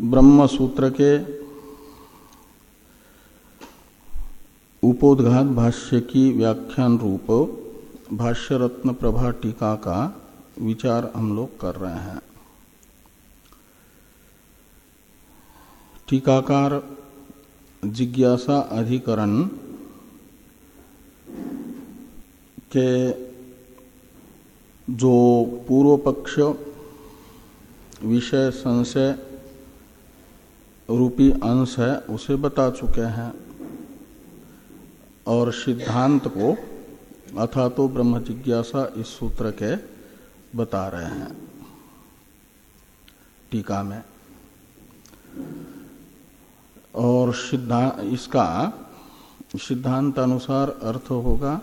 ब्रह्म सूत्र के उपोदघात भाष्य की व्याख्यान रूप भाष्य रत्न प्रभा टीका का विचार हम लोग कर रहे हैं। टीकाकार जिज्ञासा अधिकरण के जो पूर्व पक्ष विषय संशय रूपी अंश है, उसे बता चुके हैं। और सिद्धांत को अथा तो ब्रह्म जिज्ञासा इस सूत्र के बता रहे हैं। टीका में। और सिद्धांत इसका सिद्धांत अनुसार अर्थ होगा,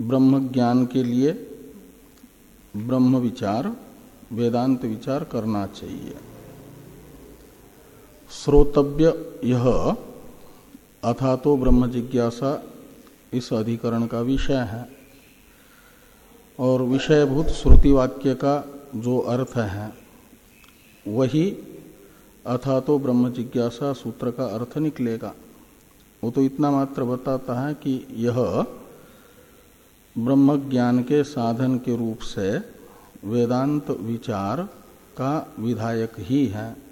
ब्रह्म ज्ञान के लिए ब्रह्म विचार, वेदांत विचार करना चाहिए। श्रोतव्य यह अथा तो ब्रह्म जिज्ञासा इस अधिकरण का विषय है। और विषयभूत श्रुति वाक्य का जो अर्थ है, वही अथा तो ब्रह्म जिज्ञासा सूत्र का अर्थ निकलेगा। वो तो इतना मात्र बताता है कि यह ब्रह्म ज्ञान के साधन के रूप से वेदांत विचार का विधायक ही है।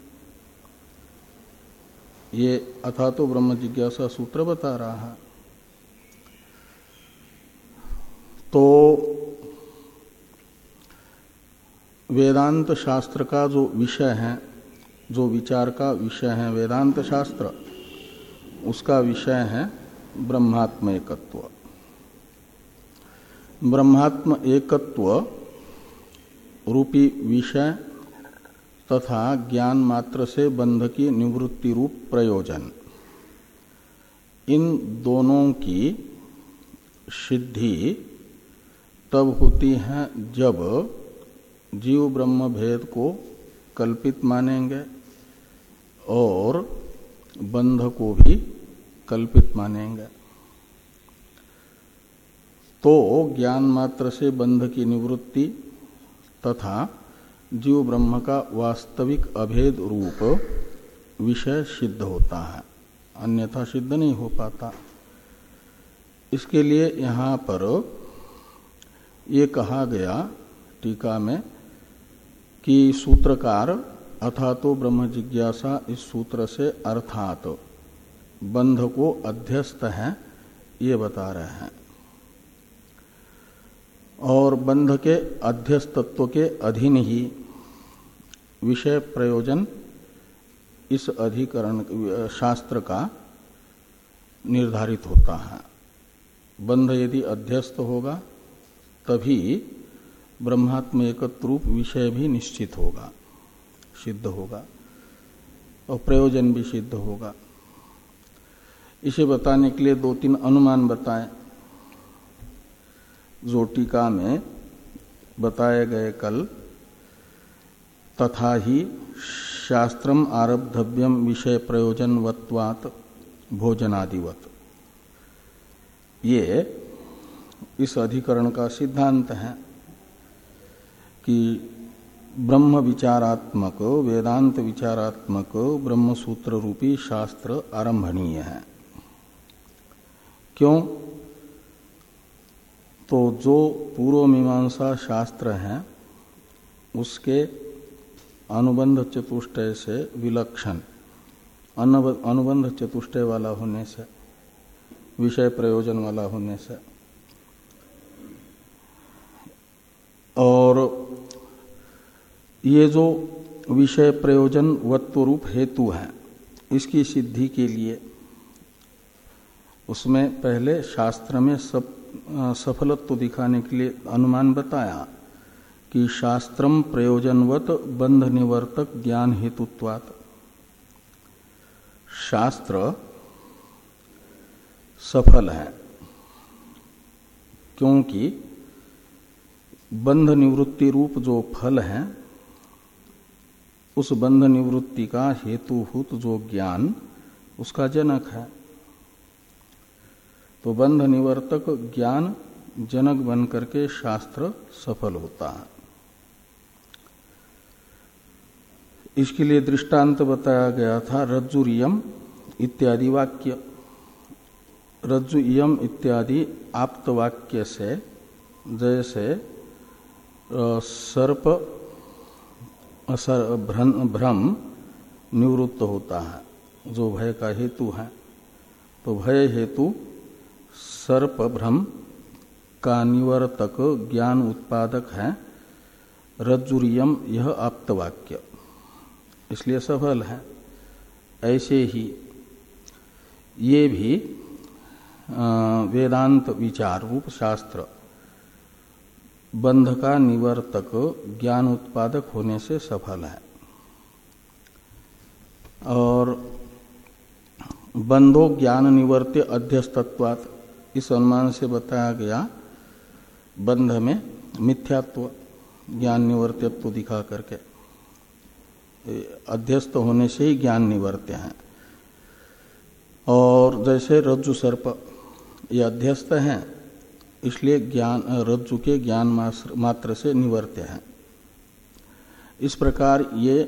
ये अथा तो ब्रह्म जिज्ञासा सूत्र बता रहा है। तो वेदांत शास्त्र का जो विषय है, जो विचार का विषय है, वेदांत शास्त्र, उसका विषय है ब्रह्मात्म एकत्व ब्रह्मात्म एकत्व रूपी विषय तथा ज्ञान मात्र से बंध की निवृत्ति रूप प्रयोजन। इन दोनों की सिद्धि तब होती है जब जीव ब्रह्म भेद को कल्पित मानेंगे और बंध को भी कल्पित मानेंगे। तो ज्ञान मात्र से बंध की निवृत्ति तथा जीव ब्रह्म का वास्तविक अभेद रूप विषय सिद्ध होता है। अन्यथा सिद्ध नहीं हो पाता। इसके लिए यहाँ पर ये कहा गया टीका में कि सूत्रकार अथा तो ब्रह्म जिज्ञासा इस सूत्र से अर्थात बंध को अध्यस्त है, ये बता रहे हैं। और बंध के अध्यस्तत्व के अधीन ही विषय प्रयोजन इस अधिकरण, शास्त्र का निर्धारित होता है। बंध यदि अध्यस्त होगा, तभी ब्रह्मात्म एकत्र रूप विषय भी निश्चित होगा, सिद्ध होगा, और प्रयोजन भी सिद्ध होगा। इसे बताने के लिए दो तीन अनुमान बताएँ। जो टीका में बताए गए कल तथा ही शास्त्रम आरब्धव्यम विषय प्रयोजनवत्वात भोजनादिवत। ये इस अधिकरण का सिद्धांत है कि ब्रह्म विचारात्मक, वेदांत विचारात्मक ब्रह्म सूत्र रूपी शास्त्र आरंभणीय है। क्यों? तो जो पूर्व मीमांसा शास्त्र हैं, उसके अनुबंध चतुष्टय से विलक्षण। अनुबंध चतुष्टय वाला होने से, विषय प्रयोजन वाला होने से। और ये जो विषय प्रयोजन वत्व रूप हेतु है, इसकी सिद्धि के लिए उसमें पहले शास्त्र में सब, सफलत्व दिखाने के लिए अनुमान बताया। कि शास्त्रम प्रयोजनवत बंध निवर्तक ज्ञान हेतुत्वात शास्त्र सफल है, क्योंकि बंध निवृत्ति रूप जो फल है, उस बंध निवृत्ति का हेतुभूत जो ज्ञान, उसका जनक है। तो बंध निवर्तक ज्ञान जनक बन करके शास्त्र सफल होता है। इसके लिए दृष्टांत बताया गया था रज्जुरियम इत्यादि वाक्य। रज्जु यम इत्यादि आप्त वाक्य से जैसे सर्प असर भ्रम निवृत्त होता है, जो भय का हेतु है। तो भय हेतु सर्प भ्रम का निवर्तक ज्ञान उत्पादक है रज्जुरियम यह आप्तवाक्य इसलिए सफल है। ऐसे ही ये भी वेदांत विचार रूप शास्त्र बंध का निवर्तक ज्ञान उत्पादक होने से सफल है। और बंधो ज्ञान निवर्त्य अध्यस्तत्वात, इस अनुमान से बताया गया बंध में मिथ्यात्व, ज्ञान निवर्त्यत्व दिखा करके। अध्यस्त होने से ही ज्ञान निवर्त्य है। और जैसे रज्जु सर्प, ये अध्यस्त हैं, इसलिए ज्ञान, रज्जु के ज्ञान मात्र से निवर्त्य है। इस प्रकार ये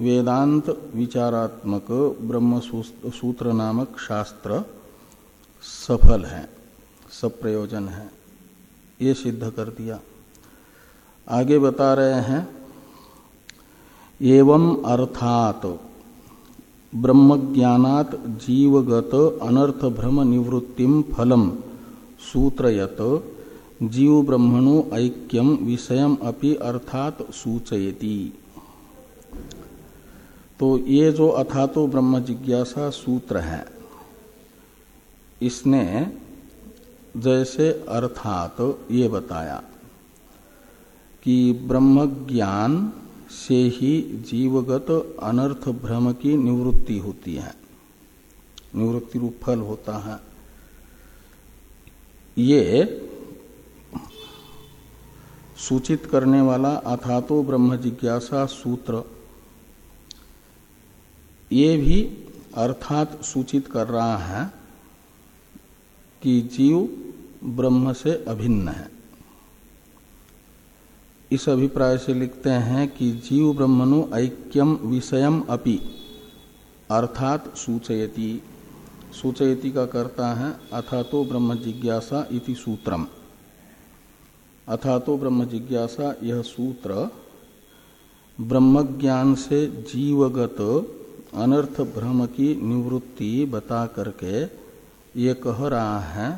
वेदांत विचारात्मक ब्रह्म सूत्र नामक शास्त्र सफल है सब प्रयोजन है। ये सिद्ध कर दिया। आगे बता रहे हैं एवं अर्थात ब्रह्मज्ञात जीवगत अनर्थ भ्रम निवृत्तिम फलम सूत्रयत जीव ब्रह्मणो ऐक्यम विषय अपि अर्थात सूचयति। तो ये जो अथातो ब्रह्म जिज्ञासा सूत्र है, इसने जैसे अर्थात ये बताया कि ब्रह्म ज्ञान से ही जीवगत अनर्थ भ्रम की निवृत्ति होती है। निवृत्ति रूप फल होता है। ये सूचित करने वाला अथातो ब्रह्म जिज्ञासा सूत्र, ये भी अर्थात सूचित कर रहा है कि जीव ब्रह्म से अभिन्न है। इस अभिप्राय से लिखते हैं कि जीव ब्रह्मणु ऐक्यम विषयम अपि, अर्थात सूचयति। सूचयति का करता है अथा तो ब्रह्म जिज्ञासा इति सूत्रम। अथा तो ब्रह्म जिज्ञासा यह सूत्र ब्रह्मज्ञान से जीवगत अनर्थ भ्रम की निवृत्ति बता करके ये कह रहा है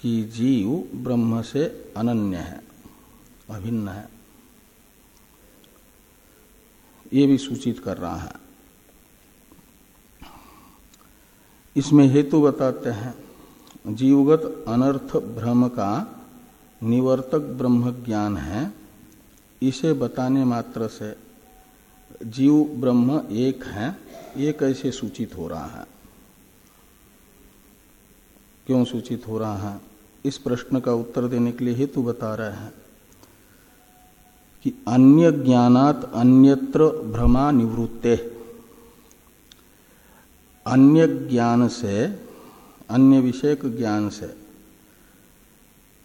कि जीव ब्रह्म से अनन्य है। अभिन्न है। ये भी सूचित कर रहा है। इसमें हेतु बताते हैं, जीवगत अनर्थ भ्रम का निवर्तक ब्रह्म ज्ञान है। इसे बताने मात्र से जीव ब्रह्म एक है, ये कैसे सूचित हो रहा है? क्यों सूचित हो रहा है? इस प्रश्न का उत्तर देने के लिए हेतु बता रहे हैं। कि अन्य ज्ञानात अन्यत्र भ्रमा निवृत्ते। अन्य ज्ञान से, अन्य विषयक ज्ञान से,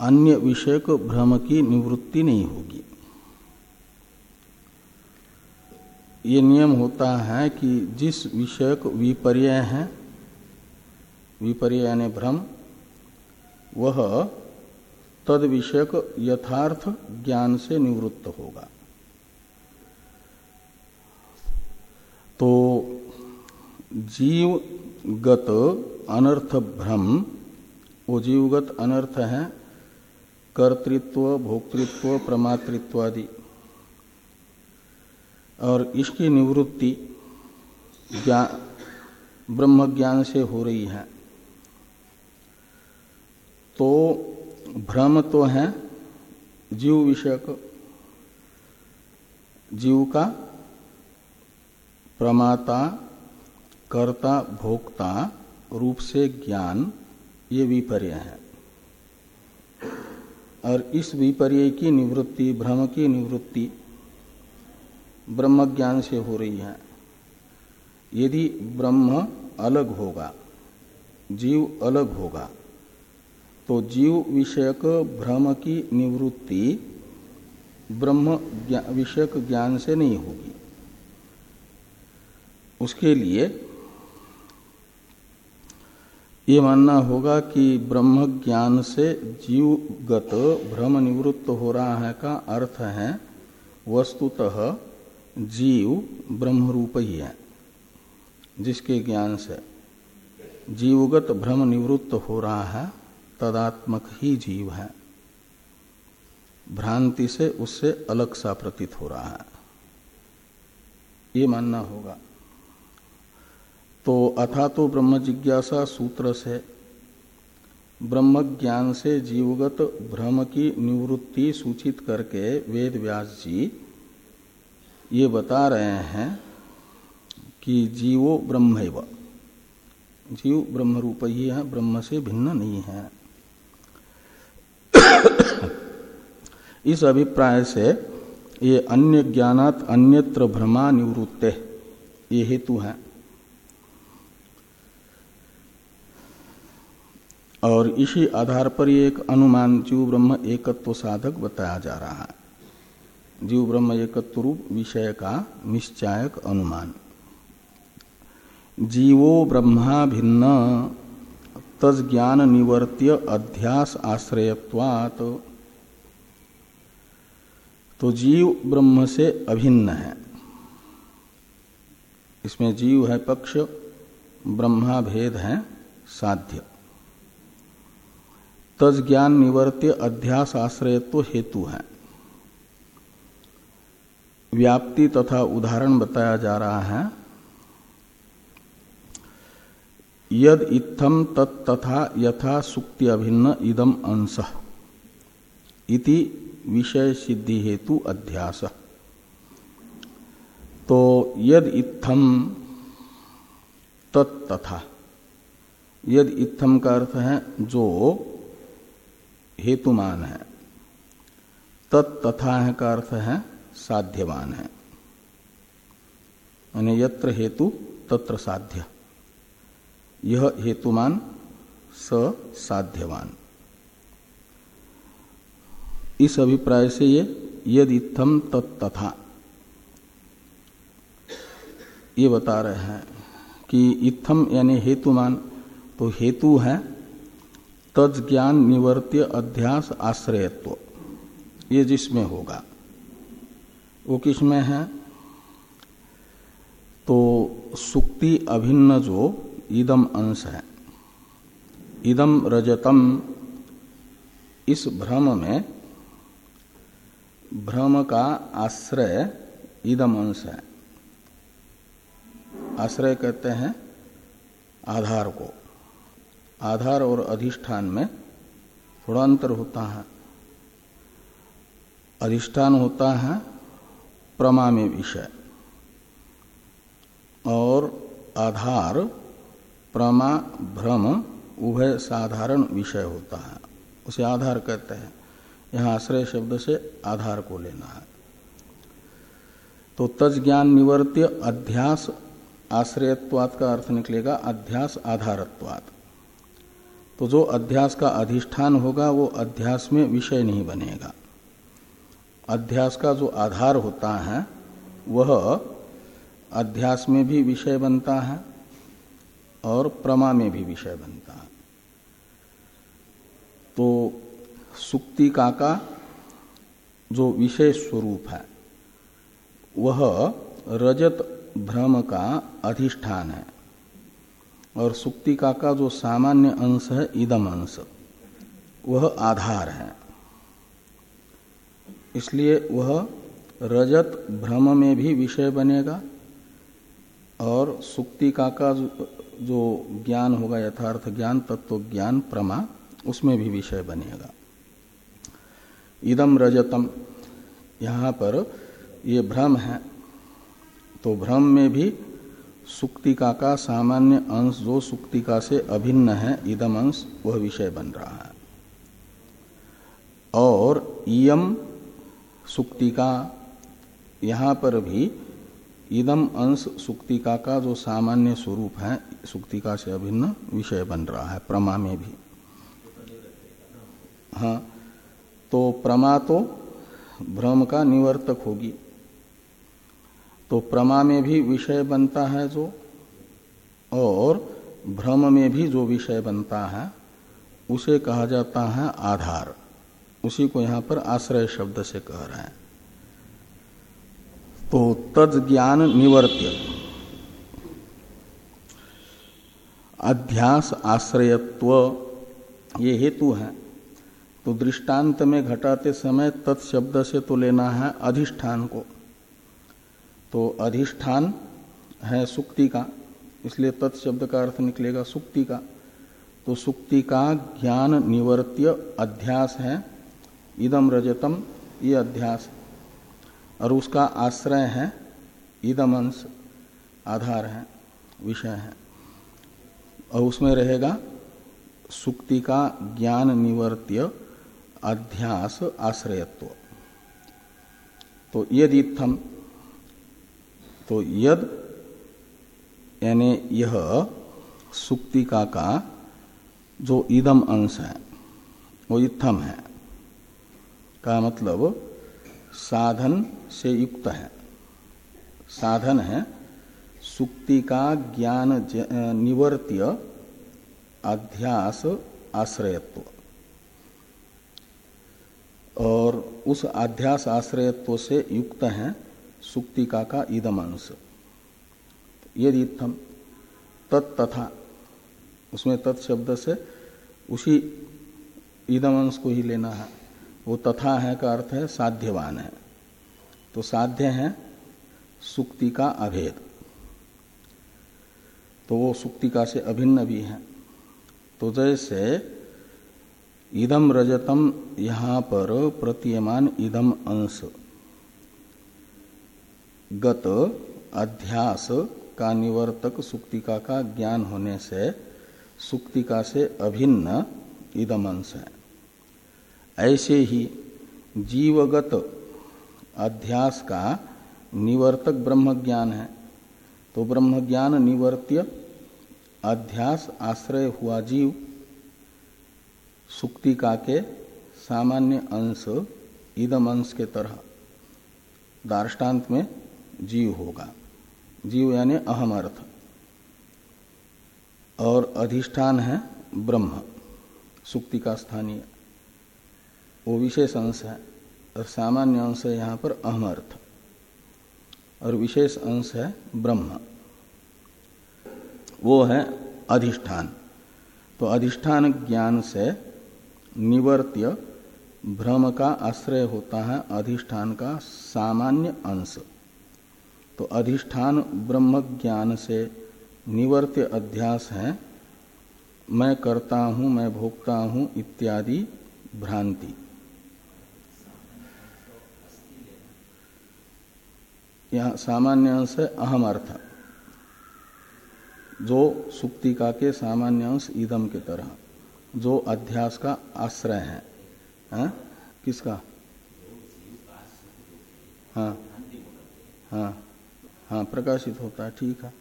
अन्य विषयक भ्रम की निवृत्ति नहीं होगी। ये नियम होता है कि जिस विषयक विपर्य है, विपर्य यानी भ्रम, वह तद विषयक यथार्थ ज्ञान से निवृत्त होगा। तो जीवगत अनर्थ भ्रम, वो जीवगत अनर्थ है, कर्तृत्व, भोक्तृत्व, प्रमातृत्व आदि। और इसकी निवृत्ति ब्रह्म ज्ञान से हो रही है। तो भ्रम तो है जीव विषयक जीव का प्रमाता, कर्ता, भोक्ता, रूप से ज्ञान, ये विपर्य है। और इस विपर्य की निवृत्ति, भ्रम की निवृत्ति ब्रह्म ज्ञान से हो रही है। यदि ब्रह्म अलग होगा, जीव अलग होगा तो जीव विषयक भ्रम की निवृत्ति ब्रह्म विषयक ज्ञान से नहीं होगी। उसके लिए ये मानना होगा कि ब्रह्म ज्ञान से जीवगत भ्रम निवृत्त हो रहा है का अर्थ है, वस्तुतः जीव ब्रह्म रूप ही है, जिसके ज्ञान से जीवगत भ्रम निवृत्त हो रहा है। तदात्मक ही जीव है। भ्रांति से उससे अलग सा प्रतीत हो रहा है। ये मानना होगा। तो अथा तो ब्रह्म जिज्ञासा सूत्र से, ब्रह्म ज्ञान से जीवगत भ्रम की निवृत्ति सूचित करके वेद व्यास जी ये बता रहे हैं कि जीवो ब्रह्म जीव ब्रह्म रूप ही है, ब्रह्म से भिन्न नहीं है। इस अभिप्राय से ये अन्य ज्ञानात अन्यत्र भ्रमा निवृत्ते, ये हेतु है। और इसी आधार पर ये एक अनुमान जीव ब्रह्म एकत्व साधक बताया जा रहा है। जीव ब्रह्म एकत्व रूप विषय का निश्चायक अनुमान। जीवो ब्रह्मा भिन्न तज ज्ञान निवर्त्य अध्यास आश्रयत्वात् तो जीव ब्रह्म से अभिन्न है। इसमें जीव है पक्ष, ब्रह्मा भेद है साध्य। तज ज्ञान निवर्त्य अध्यास आश्रयत्व हेतु है। व्याप्ति तथा उदाहरण बताया जा रहा है। यद इत्थम तथा यथा सुक्ति अभिन्न इदम अंश। इति विषय सिद्धि हेतु अध्यास। तो यद इत्थम तथा। यद इत्थम का अर्थ है जो हेतुमान है। तत्तथा है का अर्थ है साध्यवान है। यानी यत्र हेतु, तत्र साध्य। यह हेतुमान स साध्यवान। इस अभिप्राय से ये, यद इत्थम तत्था ये बता रहे हैं कि इत्थम यानी हेतुमान तो हेतु है तज ज्ञान निवर्त्य अध्यास आश्रयत्व। ये जिसमें होगा। वो किसमें है? तो सुक्ति अभिन्न जो इदम अंश है। इदम रजतम इस भ्रम में भ्रम का आश्रय इदम अंश है। आश्रय कहते हैं आधार को। आधार और अधिष्ठान में थोड़ा अंतर होता है। अधिष्ठान होता है प्रमा में विषय। और आधार, प्रमा, भ्रम, उभय साधारण विषय होता है। उसे आधार कहते हैं। यहाँ आश्रय शब्द से आधार को लेना है। तो तज ज्ञान निवर्त्य, अध्यास, आश्रयत्वात का अर्थ निकलेगा अध्यास आधारत्वात। तो जो अध्यास का अधिष्ठान होगा, वो अध्यास में विषय नहीं बनेगा। अध्यास का जो आधार होता है, वह अध्यास में भी विषय बनता है और प्रमा में भी विषय बनता है। तो सुक्तिका का जो विशेष स्वरूप है, वह रजत भ्रम का अधिष्ठान है। और सुक्तिका का जो सामान्य अंश है, इदम अंश, वह आधार है। इसलिए वह रजत भ्रम में भी विषय बनेगा और सुक्तिका का जो ज्ञान होगा, यथार्थ ज्ञान, तत्व ज्ञान, प्रमा, उसमें भी विषय बनेगा। इदम रजतम। यहाँ पर ये भ्रम है। तो भ्रम में भी सुक्तिका का सामान्य अंश जो सुक्तिका से अभिन्न है इदम अंश, वह विषय बन रहा है। और इयम सुक्तिका, यहाँ पर भी इदम अंश सुक्तिका का जो सामान्य स्वरूप है, सुक्तिका से अभिन्न विषय बन रहा है, प्रमा में भी। हाँ। तो प्रमा तो भ्रम का निवर्तक होगी। तो प्रमा में भी विषय बनता है जो, और भ्रम में भी जो विषय बनता है, उसे कहा जाता है आधार। उसी को यहाँ पर आश्रय शब्द से कह रहे हैं। तो तद ज्ञान निवर्त्य अध्यास आश्रयत्व, ये हेतु है। तो दृष्टांत में घटाते समय तत्शब्द से तो लेना है अधिष्ठान को। तो अधिष्ठान है सुक्ति का, इसलिए तत्शब्द का अर्थ निकलेगा सुक्ति का। तो सुक्ति का ज्ञान निवर्त्य अध्यास है इदम रजतम, ये अध्यास और उसका आश्रय है इदम अंश, आधार है, विषय है। और उसमें रहेगा सुक्ति का ज्ञान निवर्त्य अध्यास आश्रयत्व। तो यदि थम तो यद, यानी यह सुक्तिका का जो इदम अंश है, वो इत्थम है। का मतलब साधन से युक्त है। साधन है सुक्ति का ज्ञान निवर्त्य अध्यास आश्रयत्व। और उस अध्यास आश्रयत्व से युक्त है सुक्तिका का इदमांश यदि इत्थम तत्तथा उसमें तत्शब्द से उसी इदमांश को ही लेना है। वो तथा है का अर्थ है साध्यवान है। तो साध्य है सुक्ति का अभेद। तो वो सुक्तिका से अभिन्न भी है। तो जैसे इदम रजतम यहाँ पर प्रतीयमान इदम अंश। गत, अध्यास का निवर्तक सुक्तिका का ज्ञान होने से सुक्तिका से अभिन्न इदम अंश है। ऐसे ही जीवगत अध्यास का निवर्तक ब्रह्म ज्ञान है। तो ब्रह्म ज्ञान निवर्त्य अध्यास आश्रय हुआ जीव सुक्तिका के सामान्य अंश, इदम अंश के तरह दार्टान्त में जीव होगा। जीव यानी अहम अर्थ। और अधिष्ठान है ब्रह्म, सुक्ति का स्थानीय। वो विशेष अंश है और सामान्य अंश है यहाँ पर अहम अर्थ। और विशेष अंश है ब्रह्म। वो है अधिष्ठान। तो अधिष्ठान ज्ञान से निवर्त्य भ्रम का आश्रय होता है अधिष्ठान का सामान्य अंश। तो अधिष्ठान ब्रह्म ज्ञान से निवर्त्य अध्यास है, मैं करता हूँ, मैं भोगता हूँ इत्यादि भ्रांति। यहाँ सामान्य अंश है अहम अर्थ। जो सुक्तिका के सामान्य अंश ईदम के तरह। जो अध्यास का आश्रय है, है? किसका? हाँ। हाँ। हाँ प्रकाशित होता है ठीक है।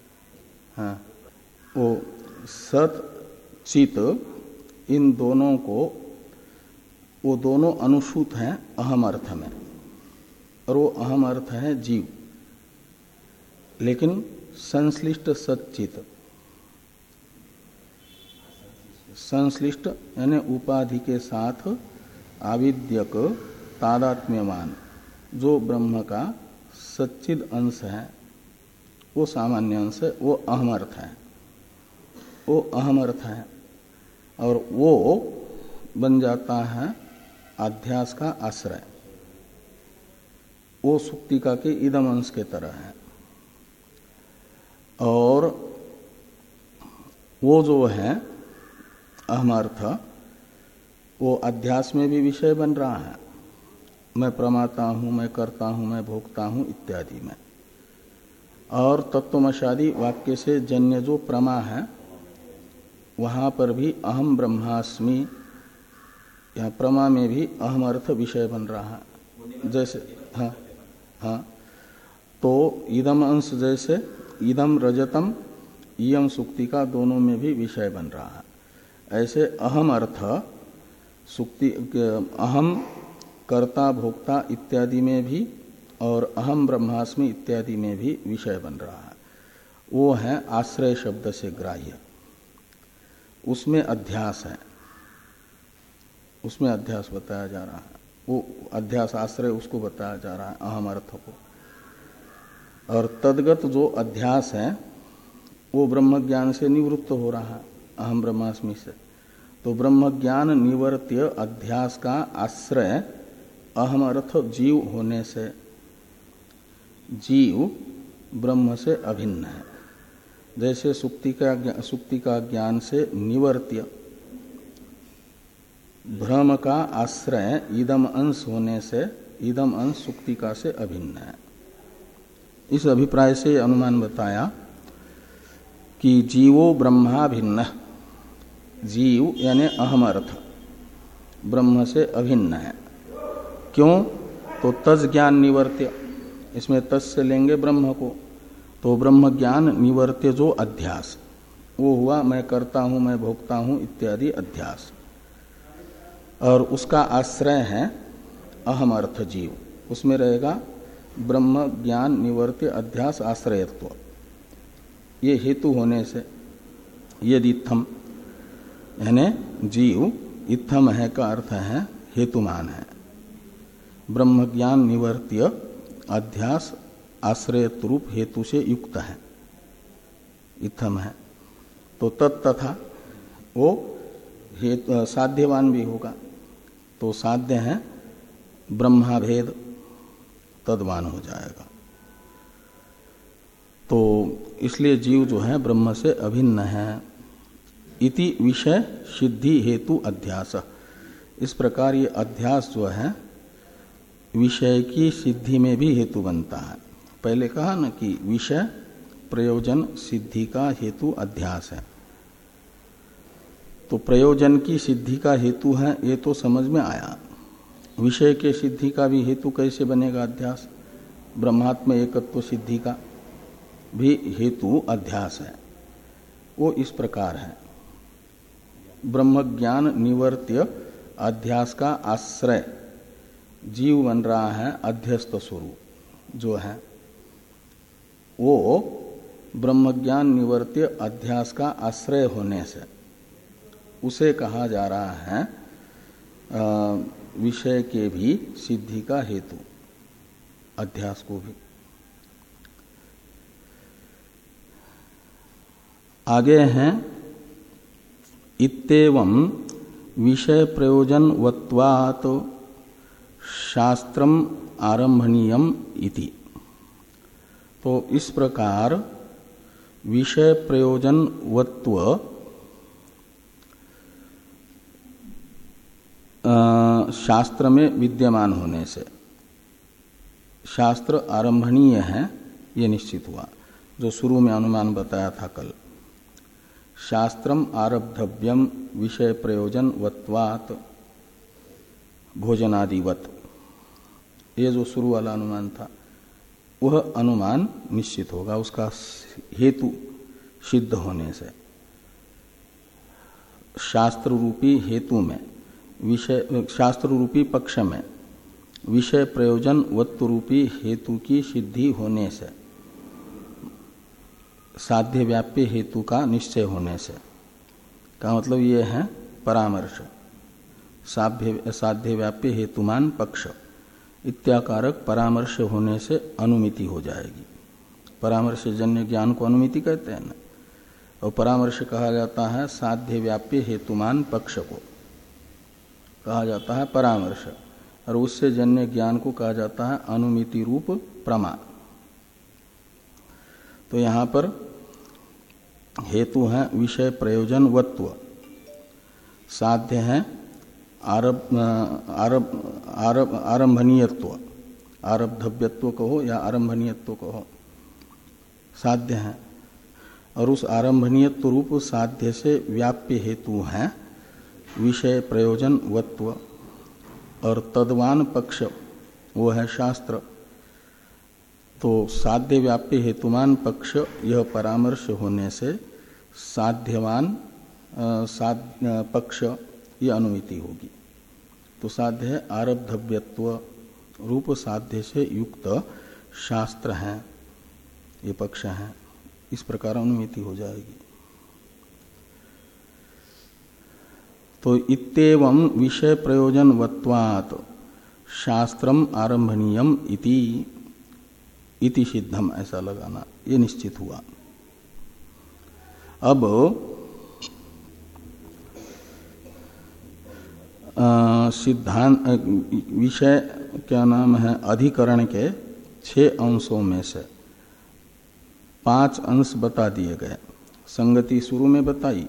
हाँ। वो सत चित इन दोनों को वो दोनों अनुसूत हैं अहम अर्थ में। और वो अहम अर्थ है जीव। लेकिन संश्लिष्ट सचित संश्लिष्ट, यानी उपाधि के साथ आविद्यक, तादात्म्यमान, जो ब्रह्म का सच्चिद अंश है, वो सामान्य अंश है, वो अहम अर्थ है। वो अहम अर्थ है, और वो बन जाता है अध्यास का आश्रय। वो सुक्तिका के इदम अंश के तरह है। और वो जो है अहमर्थ। वो अध्यास में भी विषय बन रहा है। मैं प्रमाता हूँ, मैं करता हूँ, मैं भोगता हूँ इत्यादि में। और तत्वमशादी वाक्य से जन्य जो प्रमा है, वहाँ पर भी अहम ब्रह्मास्मि, या प्रमा में भी अहम अर्थ विषय बन रहा है। जैसे हाँ हाँ। तो इदम अंश जैसे, इदम रजतम इम सुक्ति का दोनों में भी विषय बन रहा है। ऐसे अहम अर्थ, सुक्ति अहम, कर्ता, भोक्ता इत्यादि में भी और अहम ब्रह्मास्मि इत्यादि में भी विषय बन रहा है। वो है आश्रय शब्द से ग्राह्य। उसमें अध्यास है। उसमें अध्यास बताया जा रहा है। वो अध्यास, आश्रय उसको बताया जा रहा है, अहम अर्थ को। और तदगत जो अध्यास है, वो ब्रह्म ज्ञान से निवृत्त हो रहा है। अहम ब्रह्मास्मि से। तो ब्रह्म ज्ञान निवर्त्य अध्यास का आश्रय अहम अर्थ जीव होने से। जीव ब्रह्म से अभिन्न है। जैसे सुक्ति का सुक्ति का ज्ञान से निवर्त्य। भ्रम का आश्रय इदम अंश होने से, इदम अंश सुक्तिका से अभिन्न है। इस अभिप्राय से अनुमान बताया कि जीवो ब्रह्मा भिन्न। जीव यानी अहम अर्थ ब्रह्म से अभिन्न है। क्यों? तो तज ज्ञान निवर्त्य। इसमें तज से लेंगे ब्रह्म को। तो ब्रह्म ज्ञान निवर्त्य जो अध्यास। वो हुआ, मैं करता हूँ, मैं भोगता हूँ, इत्यादि अध्यास। और उसका आश्रय है अहम अर्थ जीव। उसमें रहेगा ब्रह्म ज्ञान निवर्त्य अध्यास आश्रयत्व। ये हेतु होने से यदि इत्थम यानी जीव इत्थम है का अर्थ है हेतुमान है। ब्रह्म ज्ञान निवर्त्य अध्यास आश्रय रूप हेतु से युक्त है। इत्थम है। तो तत्तथा वो हेतु, साध्यवान भी होगा। तो साध्य है, ब्रह्माभेद तदवान हो जाएगा। तो इसलिए जीव जो है ब्रह्म से अभिन्न है। इति विषय सिद्धि हेतु अध्यास। इस प्रकार ये अध्यास जो है, विषय की सिद्धि में भी हेतु बनता है। पहले कहा ना कि विषय, प्रयोजन, सिद्धि का हेतु अध्यास है। तो प्रयोजन की सिद्धि का हेतु है, ये तो समझ में आया। विषय के सिद्धि का भी हेतु कैसे बनेगा अध्यास? ब्रह्मात्म एकत्व सिद्धि का भी हेतु अध्यास है। वो इस प्रकार है। ब्रह्म ज्ञान निवर्त्य अध्यास का आश्रय। जीव बन रहा है अध्यस्त स्वरूप, जो है। वो ब्रह्म ज्ञान निवर्त्य अध्यास का आश्रय होने से, उसे कहा जा रहा है विषय के भी सिद्धि का हेतु, अध्यास को भी। आगे हैं इतव विषय प्रयोजन वत्वात शास्त्रम आरंभनीयम इति। तो इस प्रकार विषय प्रयोजन वत्व शास्त्र में विद्यमान होने से। शास्त्र आरंभणीय है, ये निश्चित हुआ। जो शुरू में अनुमान बताया था कल। शास्त्रम आरब्धव्यम विषय प्रयोजन वत्वात भोजनादिवत। ये जो शुरू वाला अनुमान था, वह अनुमान निश्चित होगा, उसका हेतु सिद्ध होने से। शास्त्र रूपी हेतु में, विषय शास्त्र रूपी पक्ष में विषय प्रयोजन वत्व रूपी हेतु की सिद्धि होने से साध्य व्याप्य हेतु का निश्चय होने से। का मतलब ये है परामर्श। साध्य साध्य व्याप्य हेतुमान पक्ष। इत्याकारक परामर्श होने से अनुमिति हो जाएगी। परामर्श जन्य ज्ञान को अनुमिति कहते हैं ना। और परामर्श कहा जाता है साध्य व्याप्य हेतुमान पक्ष को। कहा जाता है परामर्श। और उससे जन्य ज्ञान को कहा जाता है अनुमिति रूप प्रमाण। तो यहाँ पर हेतु है, विषय, प्रयोजन, वत्व। साध्य है, आरब आरब आरब, आरंभनीयत्व। आरब्धव्यत्व कहो या आरंभनीयत्व कहो। साध्य है। और उस आरंभनीयत्व रूप साध्य से व्याप्य हेतु है, विषय, प्रयोजन, वत्व। और तद्वान पक्ष, वो है शास्त्र। तो साध्य व्याप्य हेतुमान पक्ष यह परामर्श होने से साध्यवान साध पक्ष यह अनुमिति होगी। तो साध्य आरब्धव्यत्व रूप साध्य से युक्त शास्त्र हैं, ये पक्ष हैं, इस प्रकार अनुमिति हो जाएगी। तो इतव विषय प्रयोजन वत्वात शास्त्रम आरंभनीयम इति इति सिद्धम ऐसा लगाना, ये निश्चित हुआ। अब सिद्धांत विषय क्या नाम है, अधिकरण के छह अंशों में से पाँच अंश बता दिए गए। संगति शुरू में बताई,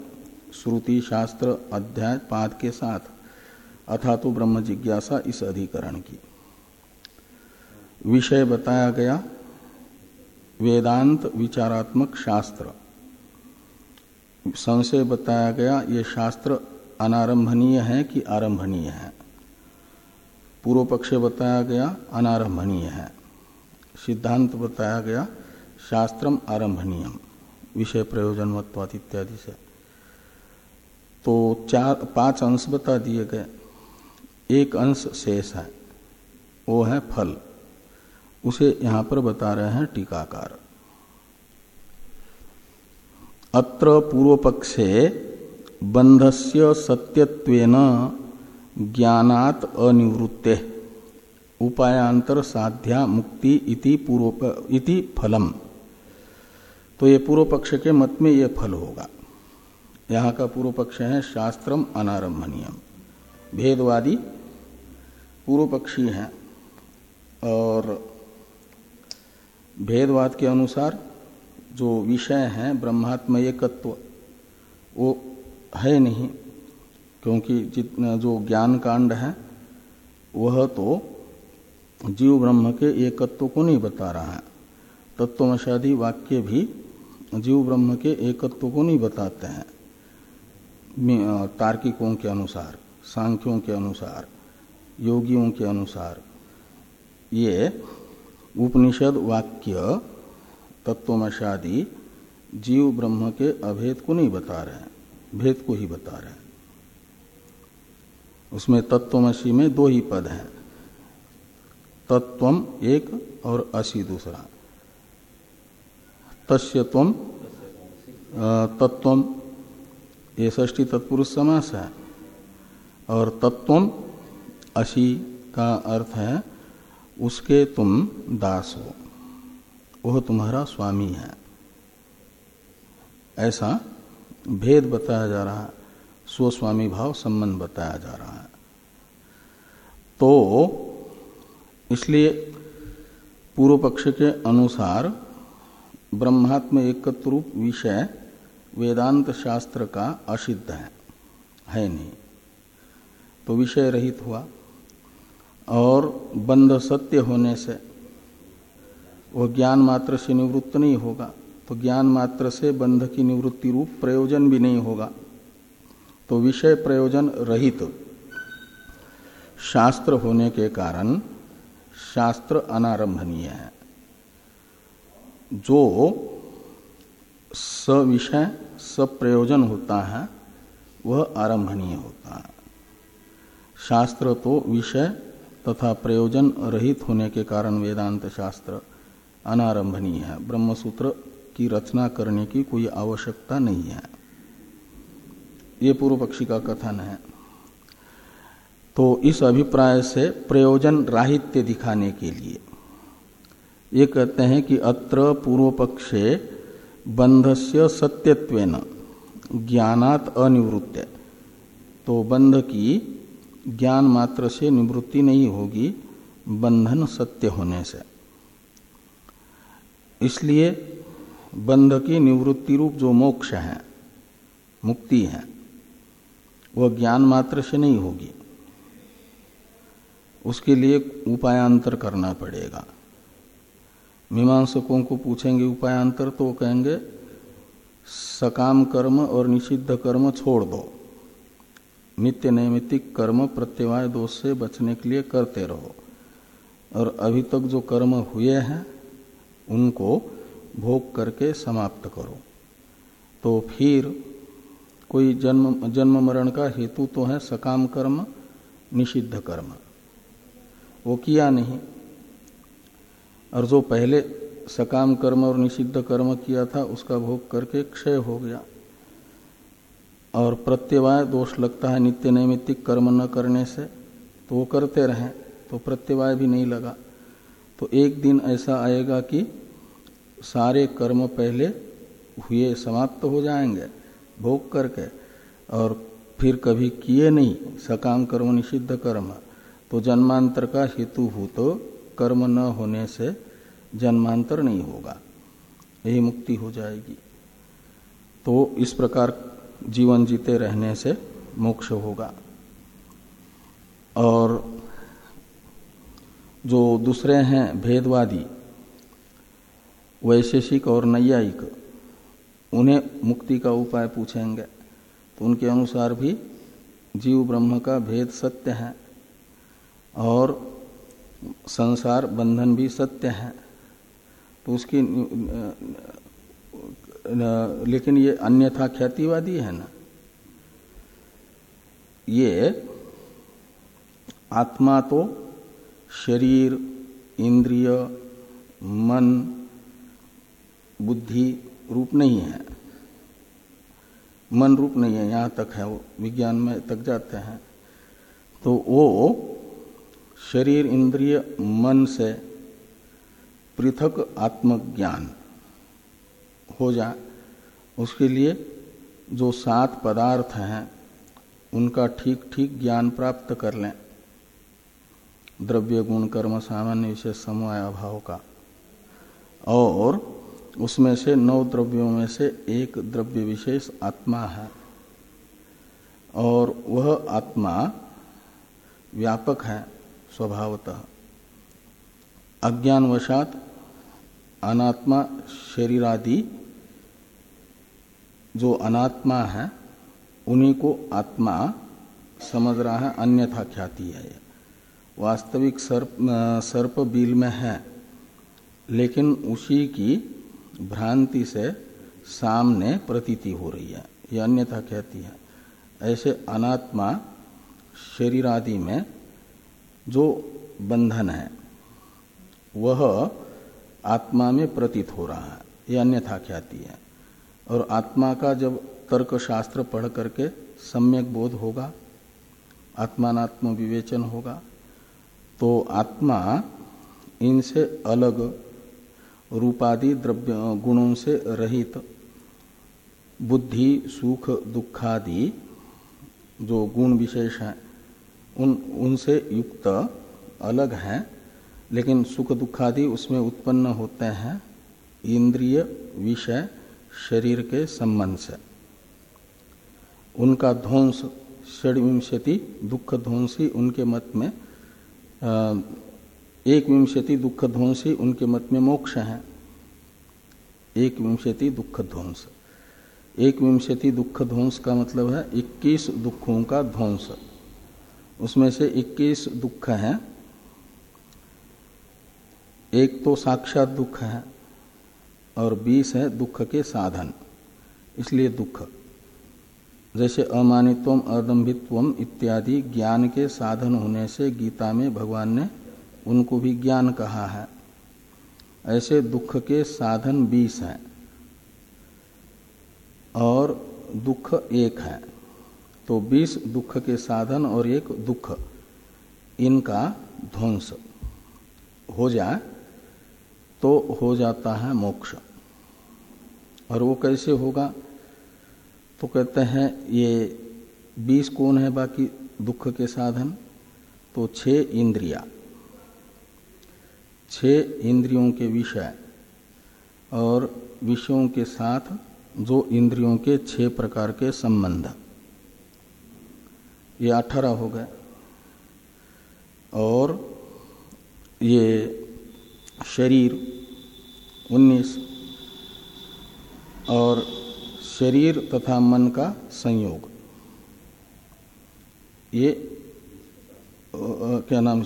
श्रुति शास्त्र अध्याय पाद के साथ, अथा तो ब्रह्म जिज्ञासा इस अधिकरण की। विषय बताया गया वेदांत विचारात्मक शास्त्र। संशय बताया गया, ये शास्त्र अनारंभनीय है कि आरंभनीय है? पूर्व पक्ष बताया गया, अनारंभनीय है। सिद्धांत बताया गया, शास्त्रम आरंभनीयम। विषय प्रयोजनवत्वात इत्यादि से। तो चार, पाँच अंश बता दिए गए। एक अंश शेष है, वो है फल। उसे यहाँ पर बता रहे हैं टीकाकार। अत्र पूर्व पक्षे बंधस्य सत्यत्वेन ज्ञानात अनिवृत्ते उपायांतर साध्या मुक्ति इति पूर्व इति फलम। तो ये पूर्व पक्ष के मत में ये फल होगा। यहाँ का पूर्व पक्ष है शास्त्रम अनारंभनियम भेदवादी पूर्व पक्षी हैं और भेदवाद के अनुसार जो विषय है ब्रह्मात्म एकत्व वो है नहीं, क्योंकि जितना जो ज्ञान कांड है, वह तो जीव ब्रह्म के एकत्व को नहीं बता रहा है। तत्वमशादी वाक्य भी जीव ब्रह्म के एकत्व को नहीं बताते हैं। तार्किकों के अनुसार, सांख्यों के अनुसार, योगियों के अनुसार, ये उपनिषद वाक्य तत्वमशादी जीव ब्रह्म के अभेद को नहीं बता रहे हैं, भेद को ही बता रहे हैं। उसमें तत्वमसी में दो ही पद हैं, तत्वम एक और असी दूसरा। तम तत्वम ये ष्टी तत्पुरुष समास है, और तत्वम असी का अर्थ है उसके तुम दास हो। वह तुम्हारा स्वामी है। ऐसा भेद बताया जा रहा है, स्वस्वामी भाव संबंध बताया जा रहा है। तो इसलिए पूर्व पक्ष के अनुसार ब्रह्मात्म एकत्र रूप विषय वेदांत शास्त्र का असिद्ध है है नहीं। तो विषय रहित हुआ। और बंध सत्य होने से वह ज्ञान मात्र से निवृत्त नहीं होगा तो ज्ञान मात्र से बंध की निवृत्ति रूप प्रयोजन भी नहीं होगा। तो विषय प्रयोजन रहित। तो शास्त्र होने के कारण शास्त्र अनारंभनीय है। जो स सविषय, सप्रयोजन होता है, वह आरंभनीय होता है। शास्त्र तो विषय तथा प्रयोजन रहित होने के कारण वेदांत शास्त्र अनारंभनीय है। ब्रह्मसूत्र की रचना करने की कोई आवश्यकता नहीं है। ये पूर्व पक्षी का कथन है। तो इस अभिप्राय से प्रयोजन राहित्य दिखाने के लिए ये कहते हैं कि अत्र पूर्व पक्षे बंध से सत्यत्वेन ज्ञानात अनिवृत्त तो बंध की ज्ञान मात्र से निवृत्ति नहीं होगी, बंधन सत्य होने से। इसलिए बंध की निवृत्ति रूप जो मोक्ष है, मुक्ति है, वह ज्ञान मात्र से नहीं होगी। उसके लिए उपायांतर करना पड़ेगा। मीमांसकों को पूछेंगे उपायांतर तो कहेंगे, सकाम कर्म और निषिद्ध कर्म छोड़ दो। नित्य नैमित्तिक कर्म प्रत्यवाय दोष से बचने के लिए करते रहो। और अभी तक जो कर्म हुए हैं, उनको भोग करके समाप्त करो। तो फिर कोई जन्म जन्म मरण का हेतु तो है सकाम कर्म, निषिद्ध कर्म। वो किया नहीं। और जो पहले सकाम कर्म और निषिद्ध कर्म किया था, उसका भोग करके क्षय हो गया। और प्रत्यवाय दोष लगता है नित्य नैमित्तिक कर्म न करने से तो वो करते रहें तो प्रत्यवाय भी नहीं लगा। तो एक दिन ऐसा आएगा कि सारे कर्म पहले हुए, समाप्त हो जाएँगे, भोग करके, और फिर कभी किए नहीं, सकाम कर्म निषिद्ध कर्म। तो जन्मांतर का हेतु हो तो कर्म न होने से जन्मांतर नहीं होगा, यही मुक्ति हो जाएगी। तो इस प्रकार जीवन जीते रहने से मोक्ष होगा। और जो दूसरे हैं भेदवादी, वैशेषिक और नैयायिक, उन्हें मुक्ति का उपाय पूछेंगे। तो उनके अनुसार भी जीव ब्रह्म का भेद सत्य है और संसार बंधन भी सत्य है। तो उसकी लेकिन ये अन्यथा ख्यातिवादी है ना? ये आत्मा तो शरीर, इंद्रिय, मन, बुद्धि रूप नहीं है। मन रूप नहीं है, यहाँ तक है वो, विज्ञान में तक जाते हैं। तो वो शरीर, इंद्रिय, मन से पृथक आत्मज्ञान। हो जाए उसके लिए जो सात पदार्थ हैं, उनका ठीक ठीक ज्ञान प्राप्त कर लें। द्रव्य गुण, कर्म, सामान्य विशेष समूह अभाव का। और उसमें से नौ द्रव्यों में से एक द्रव्य विशेष आत्मा है। और वह आत्मा व्यापक है स्वभावतः। अज्ञानवशात, अनात्मा, शरीरादि जो अनात्मा है, उन्हीं को आत्मा समझ रहा है, अन्यथा ख्याति है वास्तविक सर्प सर्प बिल में है, लेकिन उसी की भ्रांति से सामने प्रतीति हो रही है यह अन्यथा कहती है। ऐसे अनात्मा शरीर आदि में जो बंधन है, वह आत्मा में प्रतीत हो रहा है यह अन्यथा ख्याति है। और आत्मा का जब तर्क शास्त्र पढ़ करके सम्यक बोध होगा आत्मात्म विवेचन होगा तो आत्मा इनसे अलग रूपादि द्रव्य गुणों से रहित बुद्धि, सुख, दुखादि जो गुण विशेष हैं, उन, उनसे युक्त अलग हैं, लेकिन सुख दुखादि उसमें उत्पन्न होते हैं, इंद्रिय विषय शरीर के संबंध से। उनका ध्वंस षडविंशति, दुख ध्वंसी उनके मत में एक विंशति दुख ध्वंसी उनके मत में मोक्ष है। एक विंशति दुख ध्वंस। एक विंशति दुख ध्वंस का मतलब है 21 दुखों का ध्वंस। उसमें से 21 दुख हैं। एक तो साक्षात दुख है। और 20 है दुख के साधन। इसलिए दुख। जैसे अमानित्वम, अदम्भित्वम इत्यादि ज्ञान के साधन होने से गीता में भगवान ने उनको भी ज्ञान कहा है। ऐसे दुख के साधन बीस हैं और दुख एक है। तो बीस दुख के साधन और एक दुख। इनका ध्वंस। हो जाए तो हो जाता है मोक्ष। और वो कैसे होगा? तो कहते हैं, ये बीस कौन है, बाकी दुख के साधन। तो छह इंद्रिया। छह इंद्रियों के विषय और विषयों के साथ जो इंद्रियों के छह प्रकार के संबंध। ये अठारह हो गए। और ये शरीर उन्नीस और शरीर तथा मन का संयोग। ये क्या नाम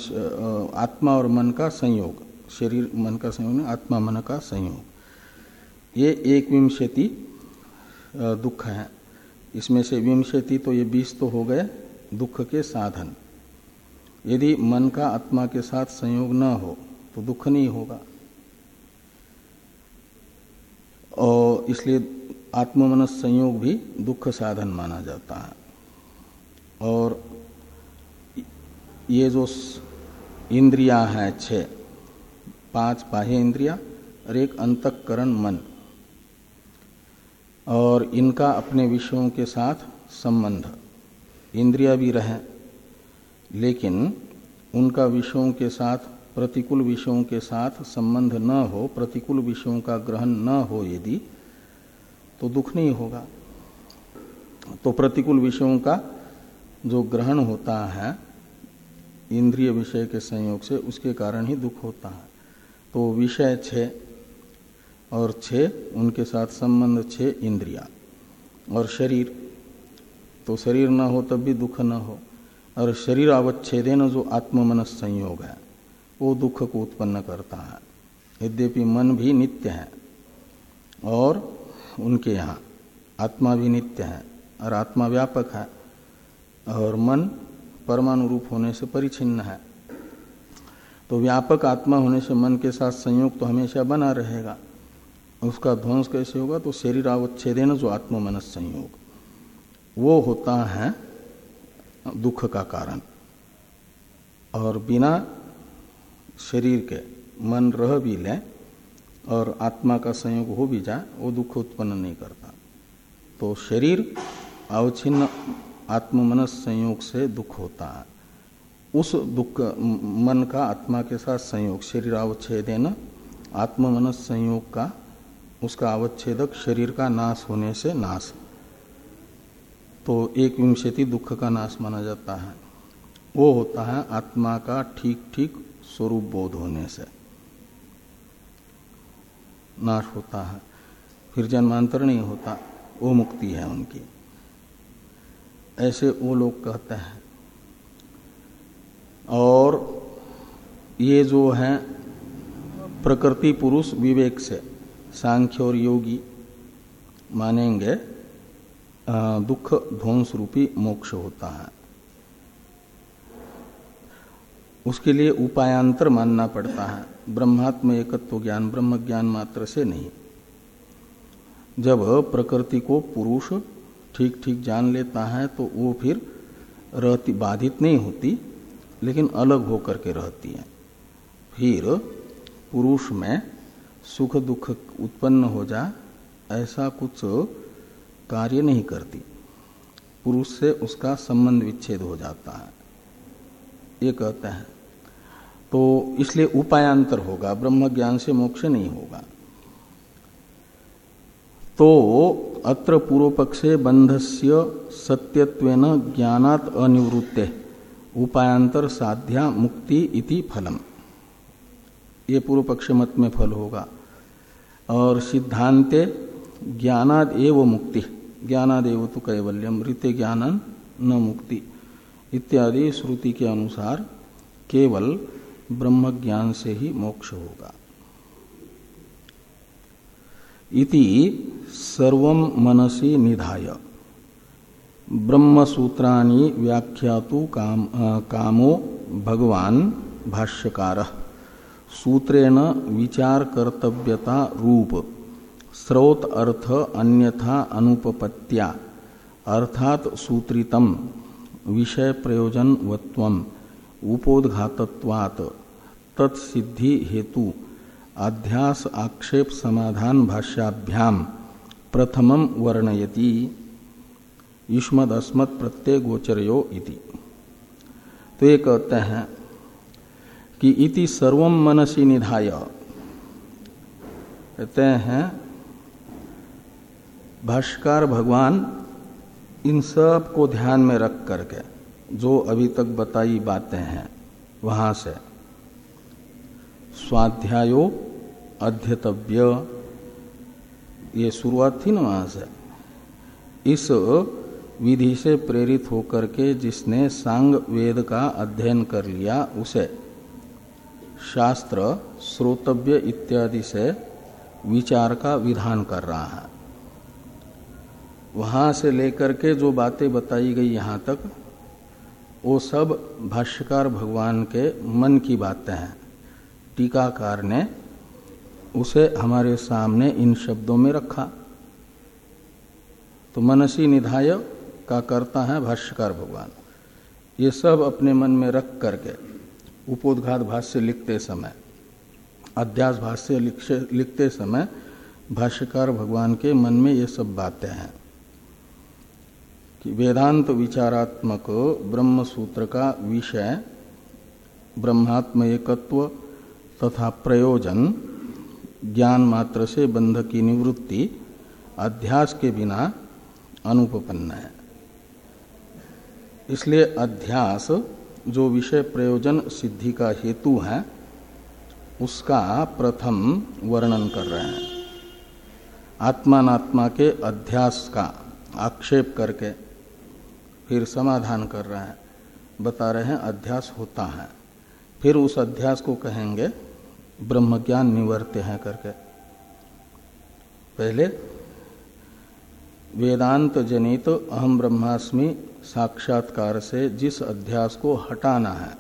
आत्मा और मन का संयोग। शरीर, मन का संयोग आत्मा, मन का संयोग। ये एक विंशति दुख है। इसमें से विंशति तो ये बीस तो हो गए, दुख के साधन। यदि मन का, आत्मा के साथ संयोग न हो तो दुख नहीं होगा। और इसलिए आत्ममनस संयोग भी दुख साधन माना जाता है। और ये जो इंद्रिया हैं छह, पाँच बाह्य इंद्रिया और एक अंतकरण मन। और इनका अपने विषयों के साथ संबंध। इंद्रिया भी रहे, लेकिन उनका विषयों के साथ प्रतिकूल विषयों के साथ संबंध न हो, प्रतिकूल विषयों का ग्रहण न हो यदि तो दुख नहीं होगा। तो प्रतिकूल विषयों का जो ग्रहण होता है, इंद्रिय विषय के संयोग से उसके कारण ही दुख होता है। तो विषय छः और छः उनके साथ संबंध छः इंद्रिया और शरीर। तो शरीर न हो तब भी दुख न हो। और शरीर अवच्छेदेन जो आत्ममनस संयोग है वो दुख को उत्पन्न करता है। यद्यपि मन भी नित्य है और उनके यहाँ आत्मा भी नित्य है और आत्मा व्यापक है और मन परमाणु रूप होने से परिचिन्न है। तो व्यापक आत्मा होने से मन के साथ संयोग तो हमेशा बना रहेगा। उसका ध्वंस कैसे होगा? तो शरीर अवच्छेदेन जो आत्ममनस संयोग। वो होता है दुख का कारण। और बिना शरीर के मन रह भी ले और आत्मा का संयोग हो भी जाए वो दुख उत्पन्न नहीं करता। तो शरीर अवच्छिन्न आत्ममनस संयोग से दुख होता है। उस दुख, मन का, आत्मा के साथ संयोग, शरीर अवच्छेदेन आत्ममनस संयोग का, उसका अवच्छेदक शरीर का नाश होने से नाश। तो एक विंशति दुख का नाश माना जाता है। वो होता है आत्मा का ठीक ठीक स्वरूप बोध होने से नाश होता है। फिर जन्मांतर नहीं होता, वो मुक्ति है उनकी। ऐसे वो लोग कहते हैं। और ये जो है, प्रकृति पुरुष विवेक से सांख्य और योगी मानेंगे दुख, ध्वंस रूपी मोक्ष होता है। उसके लिए उपायांतर मानना पड़ता है। ब्रह्मात्म एकत्व ज्ञान, ब्रह्म ज्ञान मात्र से नहीं। जब प्रकृति को पुरुष ठीक ठीक जान लेता है तो वो फिर रहती, बाधित नहीं होती, लेकिन अलग होकर के रहती है। फिर पुरुष में सुख दुख उत्पन्न हो जा, ऐसा कुछ कार्य नहीं करती। पुरुष से उसका संबंध विच्छेद हो जाता है। ये कहते हैं। तो इसलिए उपायांतर होगा ब्रह्म ज्ञान से मोक्ष नहीं होगा। तो अत्र पूर्व पक्षे बंधस्य सत्यत्वेन ज्ञानात अनिवृत्ते, उपायांतर साध्या मुक्ति इति फलम। ये पूर्व पक्ष मत में फल होगा। और सिद्धांते ज्ञानाद एव मुक्ति, ज्ञानादेव तो कैवल्यम ऋत्य ज्ञानन न मुक्ति। इत्यादि श्रुति के अनुसार केवल ब्रह्म ज्ञान से ही मोक्ष होगा। इति सर्व मनसी निधाय। ब्रह्म सूत्राणी व्याख्यातु काम कामो भगवान भाष्यकार। सूत्रेण विचार कर्तव्यता रूप, स्रोत अर्थ अन्यथा अनुपपत्या अर्थात सूत्रितम। विषय प्रयोजन वत्वम उपोदघातत्वात्। तत्सिद्धि हेतु अध्यास आक्षेप समाधान भाष्याभ्याम प्रथमम वर्णयति। युष्मद अस्मत् प्रत्यय गोचरयो इति। तो ये कहते हैं कि इति सर्वम मनसी निधाय। कहते हैं, भाष्कर भगवान इन सबको ध्यान में रख करके जो अभी तक बताई बातें हैं, वहाँ से। स्वाध्यायो अध्यतव्य। ये शुरुआत थी ना वहाँ से। इस विधि से प्रेरित होकर के जिसने सांग वेद का अध्ययन कर लिया, उसे शास्त्र, श्रोतव्य इत्यादि से विचार का विधान कर रहा है। वहाँ से लेकर के जो बातें बताई गई यहाँ तक, वो सब भाष्यकार भगवान के मन की बातें हैं। टीकाकार ने उसे हमारे सामने इन शब्दों में रखा। तो मनसी निधाय का करता है भाष्यकार भगवान। ये सब अपने मन में रख करके उपोदघात भाष्य लिखते समय, अध्यास भाष्य लिखते समय भाष्यकार भगवान के मन में ये सब बातें हैं। कि वेदांत विचारात्मक ब्रह्म सूत्र का विषय ब्रह्मात्म एकत्व तथा प्रयोजन, ज्ञान मात्र से बंध की निवृत्ति, अध्यास के बिना अनुपन्न है। इसलिए अध्यास जो विषय प्रयोजन सिद्धि का हेतु है, उसका प्रथम वर्णन कर रहे हैं। आत्मात्मा के अध्यास का आक्षेप करके फिर समाधान कर रहे हैं। बता रहे हैं, अध्यास होता है। फिर उस अध्यास को कहेंगे ब्रह्म ज्ञान निवर्त्य है करके। पहले, वेदांत जनित अहम ब्रह्मास्मि साक्षात्कार से जिस अध्यास को हटाना है,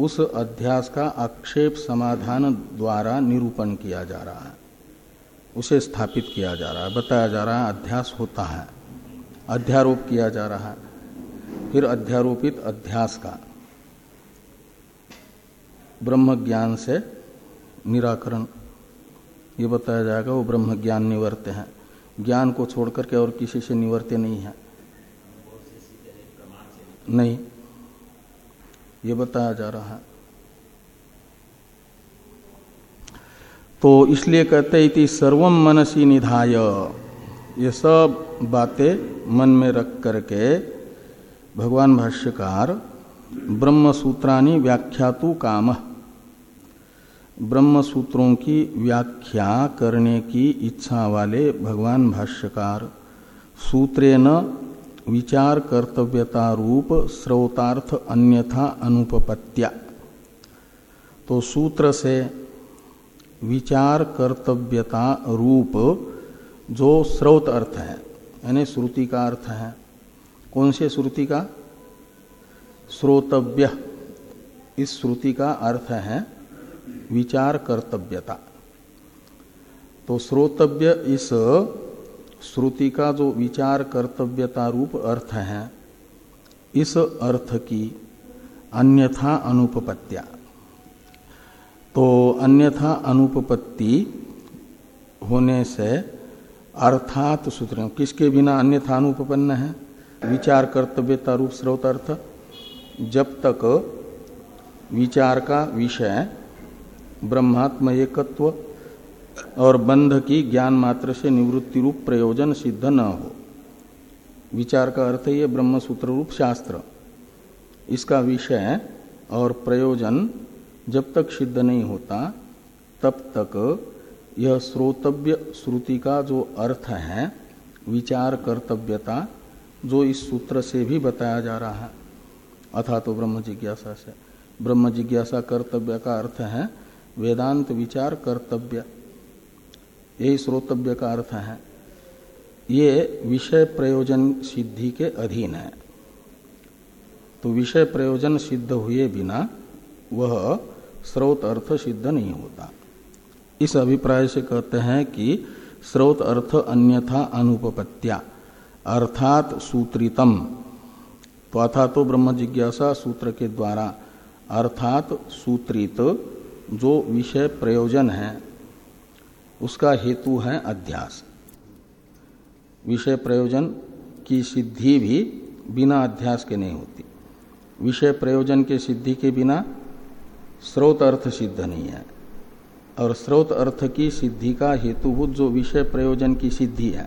उस अध्यास का आक्षेप समाधान द्वारा निरूपण किया जा रहा है। उसे स्थापित किया जा रहा है, बताया जा रहा है, अध्यास होता है। अध्यारोप किया जा रहा है। फिर अध्यारोपित अध्यास का। ब्रह्म ज्ञान से निराकरण। ये बताया जाएगा, वो ब्रह्म ज्ञान निवर्त है। ज्ञान को छोड़ करके और किसी से निवर्त्य नहीं है। नहीं। ये बताया जा रहा है। तो इसलिए कहते इति सर्वम मनसी निधाय। ये सब बातें मन में रख करके भगवान भाष्यकार ब्रह्म सूत्रानी व्याख्यातु काम। ब्रह्म सूत्रों की व्याख्या करने की इच्छा वाले भगवान भाष्यकार सूत्रेन विचार कर्तव्यता रूप स्रोतार्थ अन्यथा अनुपपत्या। तो सूत्र से विचार कर्तव्यता रूप जो स्रोत अर्थ है, यानी श्रुति का अर्थ है, कौन से श्रुति का? श्रोतव्य। इस श्रुति का अर्थ है विचार कर्तव्यता। तो श्रोतव्य इस श्रुति का जो विचार कर्तव्यता रूप अर्थ है, इस अर्थ की अन्यथा अनुपपत्या। तो अन्यथा अनुपपत्ति होने से अर्थात सूत्र, किसके बिना अन्यथा अनुपन्न है? विचार कर्तव्यता रूप स्रोत अर्थ। जब तक विचार का विषय ब्रह्मात्म एकत्व और बंध की ज्ञान मात्र से निवृत्ति रूप प्रयोजन सिद्ध न हो। विचार का अर्थ ये ब्रह्म सूत्र रूप शास्त्र। इसका विषय और प्रयोजन जब तक सिद्ध नहीं होता, तब तक यह श्रोतव्य श्रुति का जो अर्थ है, विचार कर्तव्यता, जो इस सूत्र से भी बताया जा रहा है। अथा तो ब्रह्म जिज्ञासा से। ब्रह्म जिज्ञासा कर्तव्य का अर्थ है, वेदांत विचार कर्तव्य। यही श्रोतव्य का अर्थ है। ये विषय प्रयोजन सिद्धि के अधीन है। तो विषय प्रयोजन सिद्ध हुए बिना वह स्रोत अर्थ सिद्ध नहीं होता। इस अभिप्राय से कहते हैं कि स्रोत अर्थ अन्यथा अनुपपत्या अर्थात सूत्रितम। तो अथा तो ब्रह्म जिज्ञासा सूत्र के द्वारा, अर्थात सूत्रित जो विषय प्रयोजन है, उसका हेतु है अध्यास। विषय प्रयोजन की सिद्धि भी बिना अध्यास के नहीं होती। विषय प्रयोजन के सिद्धि के बिना स्रोत अर्थ सिद्ध नहीं है। और स्रोत अर्थ की सिद्धि का हेतुभूत जो विषय प्रयोजन की सिद्धि है,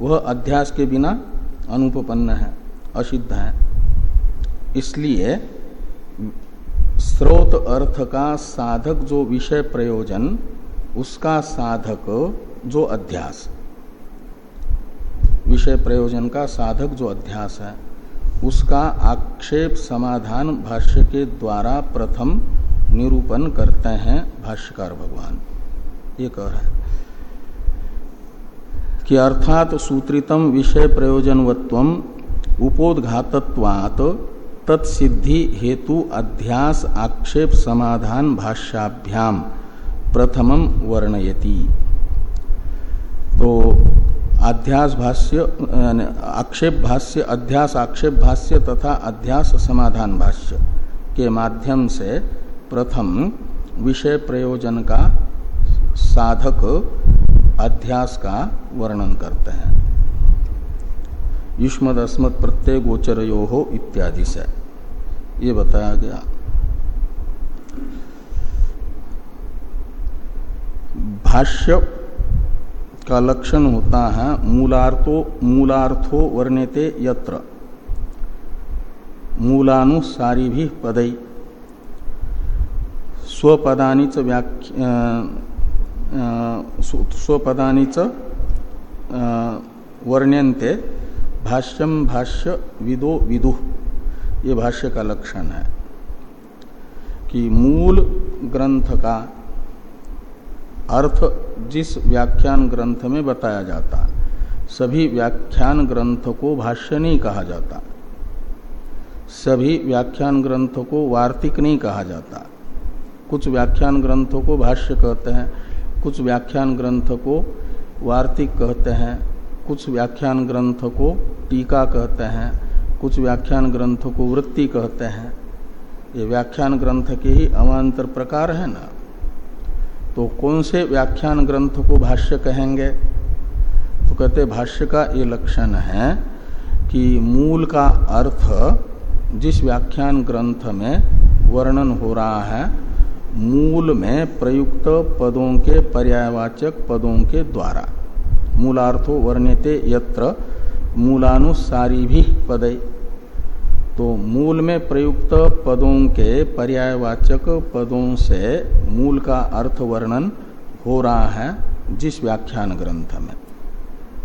वह अध्यास के बिना अनुपन्न है, असिद्ध है। इसलिए स्रोत अर्थ का साधक जो विषय प्रयोजन, उसका साधक जो अध्यास। विषय प्रयोजन का साधक जो अध्यास है, उसका आक्षेप समाधान भाष्य के द्वारा प्रथम निरूपण करते हैं भाष्यकार भगवान। ये कह रहे हैं कि अर्थात सूत्रितम विषय प्रयोजनवत्व उपोदघातत्वात् तत्सिद्धि हेतु अध्यास आक्षेप समाधान भाष्याभ्याम प्रथमम वर्णयति। तो अध्यास भाष्य आक्षेप भाष्य, अध्यास आक्षेप भाष्य तथा अध्यास समाधान भाष्य के माध्यम से प्रथम विषय प्रयोजन का साधक अध्यास का वर्णन करते हैं। युष्मद अस्मद प्रत्यय गोचर यो हो इत्यादि से। ये बताया गया। भाष्य का लक्षण होता है मूलार्थो मूलार्थो वर्णिते यत्र। मूलानुसारी भी पदई। स्वपदानीच व्याख्या स्वपदानी च वर्ण्यंते भाष्यम भाष्य विदो विदु। ये भाष्य का लक्षण है कि मूल ग्रंथ का अर्थ जिस व्याख्यान ग्रंथ में बताया जाता, सभी व्याख्यान ग्रंथ को भाष्य नहीं कहा जाता, सभी व्याख्यान ग्रंथ को वार्तिक नहीं कहा जाता। कुछ व्याख्यान ग्रंथों को भाष्य कहते हैं, कुछ व्याख्यान ग्रंथ को वार्तिक कहते हैं, कुछ व्याख्यान ग्रंथ को टीका कहते हैं, कुछ व्याख्यान ग्रंथ को वृत्ति कहते हैं। ये व्याख्यान ग्रंथ के ही अवान्तर प्रकार है ना? तो कौन से व्याख्यान ग्रंथ को भाष्य कहेंगे? तो कहते भाष्य का ये लक्षण है कि मूल का अर्थ जिस व्याख्यान ग्रंथ में वर्णन हो रहा है मूल में प्रयुक्त पदों के पर्यायवाचक पदों के द्वारा। मूलार्थो वर्णिते यत्र, मूलानुसारी भी पदय तो मूल में प्रयुक्त पदों के पर्यायवाचक पदों से मूल का अर्थ वर्णन हो रहा है जिस व्याख्यान ग्रंथ में।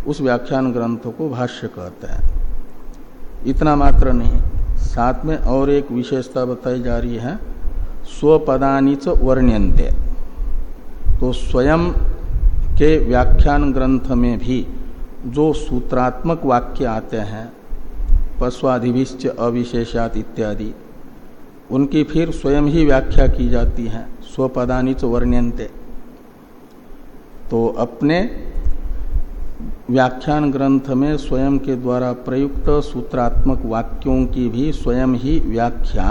उस व्याख्यान ग्रंथ को भाष्य कहते हैं। इतना मात्र नहीं, साथ में और एक विशेषता बताई जा रही है। स्वपदानीच वर्ण्यंते तो स्वयं के व्याख्यान ग्रंथ में भी जो सूत्रात्मक वाक्य आते हैं पश्वाधिविश्च अविशेषात इत्यादि, उनकी फिर स्वयं ही व्याख्या की जाती है, स्वपदानी च वर्ण्यंते तो अपने व्याख्यान ग्रंथ में स्वयं के द्वारा प्रयुक्त सूत्रात्मक वाक्यों की भी स्वयं ही व्याख्या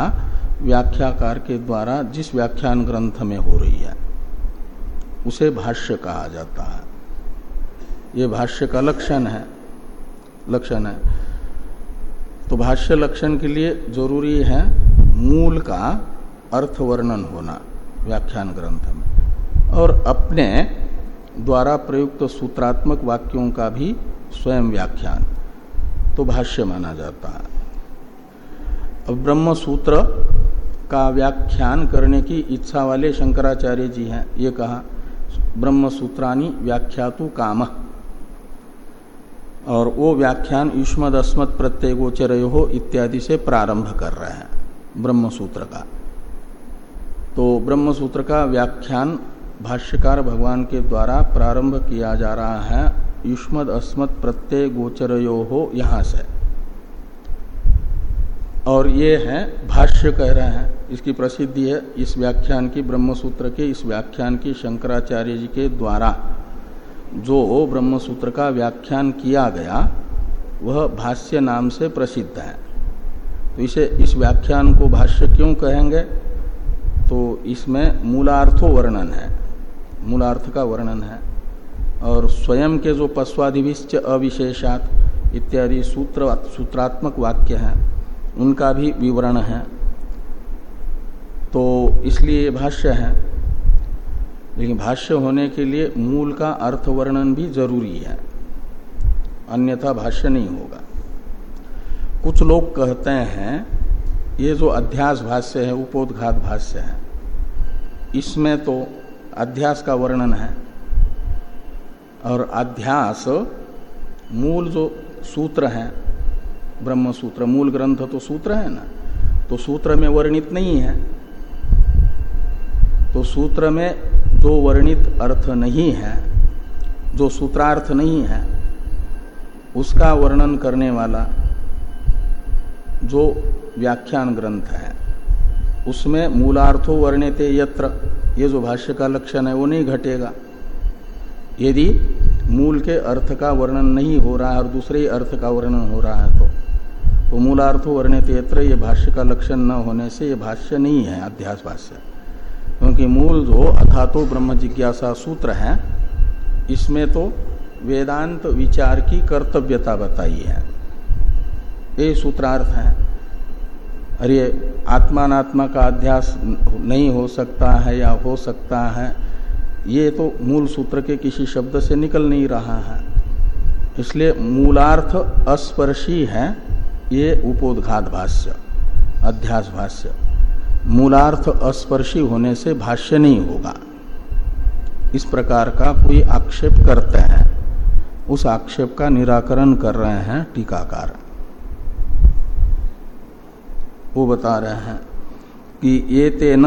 व्याख्याकार के द्वारा जिस व्याख्यान ग्रंथ में हो रही है, उसे भाष्य कहा जाता है। ये भाष्य का लक्षण है। लक्षण है। तो भाष्य लक्षण के लिए ज़रूरी है मूल का अर्थ वर्णन होना व्याख्यान ग्रंथ में। और अपने द्वारा प्रयुक्त सूत्रात्मक वाक्यों का भी स्वयं व्याख्यान तो भाष्य माना जाता है। ब्रह्म सूत्र का व्याख्यान करने की इच्छा वाले शंकराचार्य जी हैं। ये कहा ब्रह्म सूत्रानी व्याख्यातु काम। और वो व्याख्यान युष्मद अस्मद प्रत्यय गोचर हो इत्यादि से प्रारंभ कर रहे हैं ब्रह्म सूत्र का। तो ब्रह्म सूत्र का व्याख्यान भाष्यकार भगवान के द्वारा प्रारंभ किया जा रहा है युष्मद अस्मद प्रत्यय गोचर हो यहाँ से। और ये है, भाष्य कह रहे हैं इसकी प्रसिद्धि है इस व्याख्यान की ब्रह्म सूत्र के, इस व्याख्यान की शंकराचार्य जी के द्वारा। जो ब्रह्म सूत्र का व्याख्यान किया गया, वह भाष्य नाम से प्रसिद्ध है। तो इसे इस व्याख्यान को भाष्य क्यों कहेंगे? तो इसमें मूलार्थो वर्णन है। मूलार्थ का वर्णन है। और स्वयं के जो पश्वाधिविश्च अविशेषात इत्यादि सूत्र सूत्रात्मक वाक्य हैं, उनका भी विवरण है। तो इसलिए ये भाष्य है। लेकिन भाष्य होने के लिए मूल का अर्थ वर्णन भी ज़रूरी है। अन्यथा भाष्य नहीं होगा। कुछ लोग कहते हैं, ये जो अध्यास भाष्य है, उपोदघात भाष्य है, इसमें तो अध्यास का वर्णन है। और अध्यास मूल जो सूत्र है ब्रह्म सूत्र मूल ग्रंथ तो सूत्र है ना तो सूत्र में वर्णित नहीं है। सूत्र में जो वर्णित अर्थ नहीं है, जो सूत्रार्थ नहीं है, उसका वर्णन करने वाला जो व्याख्यान ग्रंथ है, उसमें मूलार्थो वर्णिते यत्र, ये जो भाष्य का लक्षण है, वो नहीं घटेगा। यदि मूल के अर्थ का वर्णन नहीं हो रहा है और दूसरे अर्थ का वर्णन हो रहा है तो तो मूलार्थो वर्णित यत्र, ये भाष्य का लक्षण न होने से ये भाष्य नहीं है, अध्यास भाष्य। क्योंकि मूल जो अथा तो ब्रह्म जिज्ञासा सूत्र है, इसमें तो वेदांत विचार की कर्तव्यता बताई है। ये सूत्रार्थ है। अरे आत्मात्मा का अध्यास नहीं हो सकता है या हो सकता है, ये तो मूल सूत्र के किसी शब्द से निकल नहीं रहा है। इसलिए मूलार्थ अस्पर्शी है, ये उपोदघात भाष्य, अध्यास भाष्य। मूलार्थ अस्पर्शी होने से भाष्य नहीं होगा। इस प्रकार का कोई आक्षेप करते हैं। उस आक्षेप का निराकरण कर रहे हैं टीकाकार। वो बता रहे हैं कि ये तेन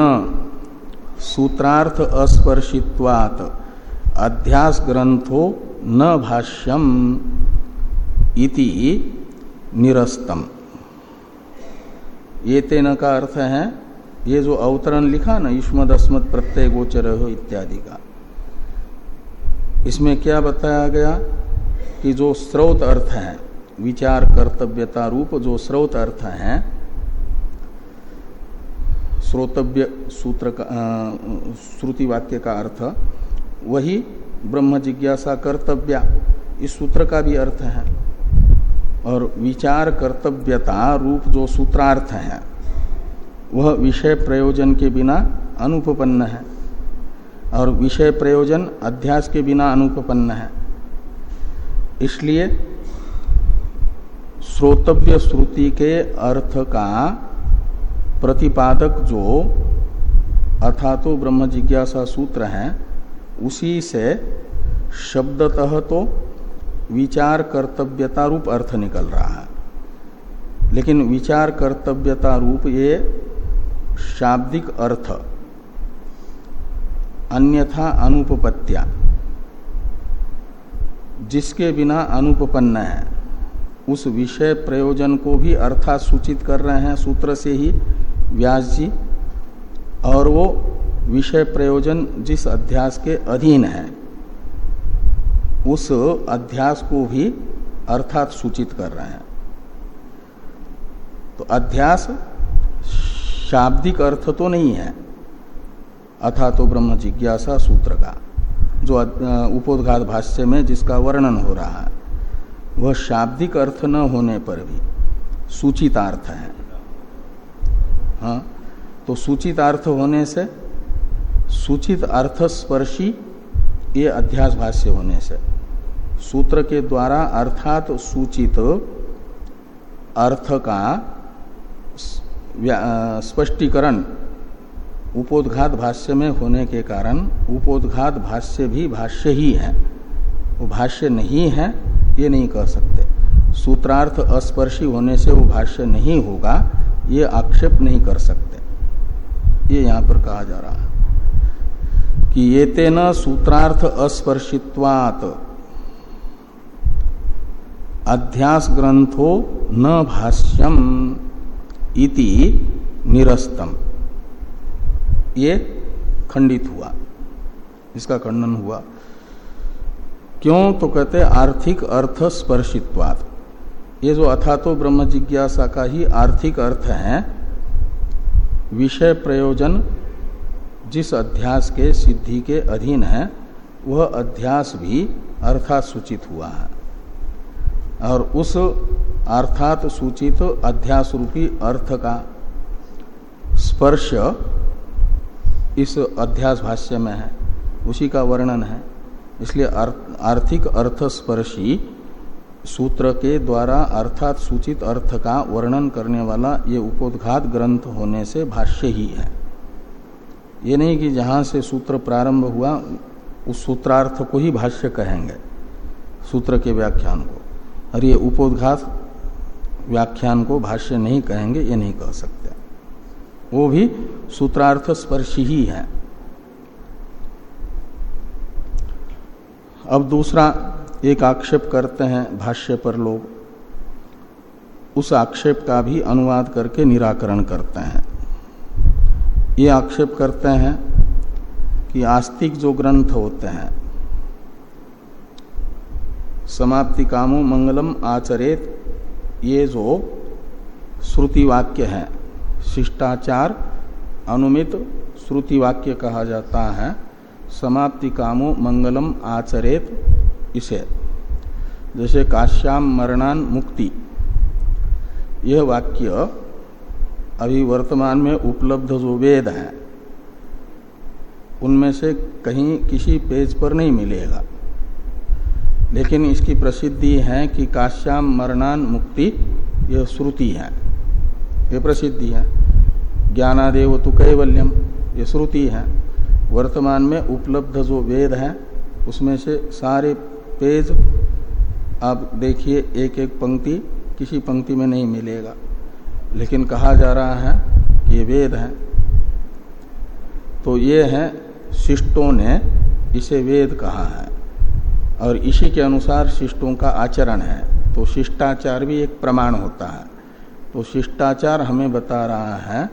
सूत्रार्थ अस्पर्शित्वात अध्यास ग्रंथो न भाष्यम इति निरस्तम। ये तेन का अर्थ है ये जो अवतरण लिखा ना, युष्मद, अस्मद, प्रत्यय, गोचर हो इत्यादि का। इसमें क्या बताया गया कि जो स्रोत अर्थ है, विचार, कर्तव्यता रूप जो स्रोत अर्थ है, श्रोतव्य सूत्र का श्रुति वाक्य का अर्थ, वही ब्रह्म जिज्ञासा, कर्तव्य, इस सूत्र का भी अर्थ है। और विचार, कर्तव्यता रूप जो सूत्रार्थ है वह विषय प्रयोजन के बिना अनुपन्न है और विषय प्रयोजन अध्यास के बिना अनुपन्न है। इसलिए श्रोतव्य श्रुति के अर्थ का प्रतिपादक जो अर्थातो ब्रह्म जिज्ञासा सूत्र है, उसी से शब्दतः तो विचार कर्तव्यता रूप अर्थ निकल रहा है। लेकिन विचार कर्तव्यता रूप ये शाब्दिक अर्थ, अन्यथा अनुपपत्या जिसके बिना अनुपपन्न है, उस विषय प्रयोजन को भी अर्थात सूचित कर रहे हैं सूत्र से ही व्यास जी, और वो विषय प्रयोजन जिस अध्यास के अधीन है, उस अध्यास को भी अर्थात सूचित कर रहे हैं। तो अध्यास शाब्दिक अर्थ तो नहीं है। अथा तो ब्रह्म जिज्ञासा सूत्र का, जो उपोदघात भाष्य में जिसका वर्णन हो रहा है। वह शाब्दिक अर्थ न होने पर भी सूचितार्थ है। हाँ तो सूचितार्थ होने से, सूचित अर्थ स्पर्शी ये अध्यास भाष्य होने से, सूत्र के द्वारा अर्थात सूचित अर्थ का स्पष्टीकरण उपोदघात भाष्य में होने के कारण उपोदघात भाष्य भी भाष्य ही है। वो भाष्य नहीं है, ये नहीं कह सकते। सूत्रार्थ अस्पर्शी होने से वो भाष्य नहीं होगा, ये आक्षेप नहीं कर सकते। ये यहाँ पर कहा जा रहा है कि ये तेन सूत्रार्थ अस्पर्शित्वात। अध्यास ग्रंथो न भाष्यम। इति निरस्तम। ये खंडित हुआ। इसका खंडन हुआ। क्यों? तो कहते आर्थिक अर्थ स्पर्शित्वात। ये जो अथा तो ब्रह्म जिज्ञासा का ही आर्थिक अर्थ है, विषय प्रयोजन जिस अध्यास के सिद्धि के अधीन है, वह अध्यास भी अर्थात सूचित हुआ है। और उस अर्थात सूचित अध्यास रूपी अर्थ का स्पर्श इस अध्यास भाष्य में है। उसी का वर्णन है। इसलिए आर्थिक अर्थ स्पर्शी सूत्र के द्वारा अर्थात सूचित अर्थ का वर्णन करने वाला ये उपोदघात ग्रंथ होने से भाष्य ही है। ये नहीं कि जहाँ से सूत्र प्रारंभ हुआ, उस सूत्रार्थ को ही भाष्य कहेंगे, सूत्र के व्याख्यान को। और ये उपोदघात व्याख्यान को भाष्य नहीं कहेंगे, ये नहीं कह सकते। वो भी सूत्रार्थ स्पर्शी ही है। अब दूसरा एक आक्षेप करते हैं भाष्य पर लोग। उस आक्षेप का भी अनुवाद करके निराकरण करते हैं। ये आक्षेप करते हैं कि आस्तिक जो ग्रंथ होते हैं, समाप्ति कामो मंगलम आचरेत ये जो श्रुति वाक्य है, शिष्टाचार अनुमित श्रुति वाक्य कहा जाता है, समाप्ति कामो मंगलम आचरेत इसे। जैसे काश्याम मरणान मुक्ति। यह वाक्य अभी वर्तमान में उपलब्ध जो वेद हैं, उनमें से कहीं किसी पेज पर नहीं मिलेगा। लेकिन इसकी प्रसिद्धि है कि काश्याम मरणान मुक्ति यह श्रुति है। ये प्रसिद्धि है। ज्ञानादेव तु कैवल्यम, ये श्रुति है। वर्तमान में उपलब्ध जो वेद है, उसमें से सारे पेज आप देखिए एक एक पंक्ति किसी पंक्ति में नहीं मिलेगा। लेकिन कहा जा रहा है ये वेद है। तो ये है, शिष्टों ने इसे वेद कहा है। और इसी के अनुसार शिष्टों का आचरण है। तो शिष्टाचार भी एक प्रमाण होता है। तो शिष्टाचार हमें बता रहा है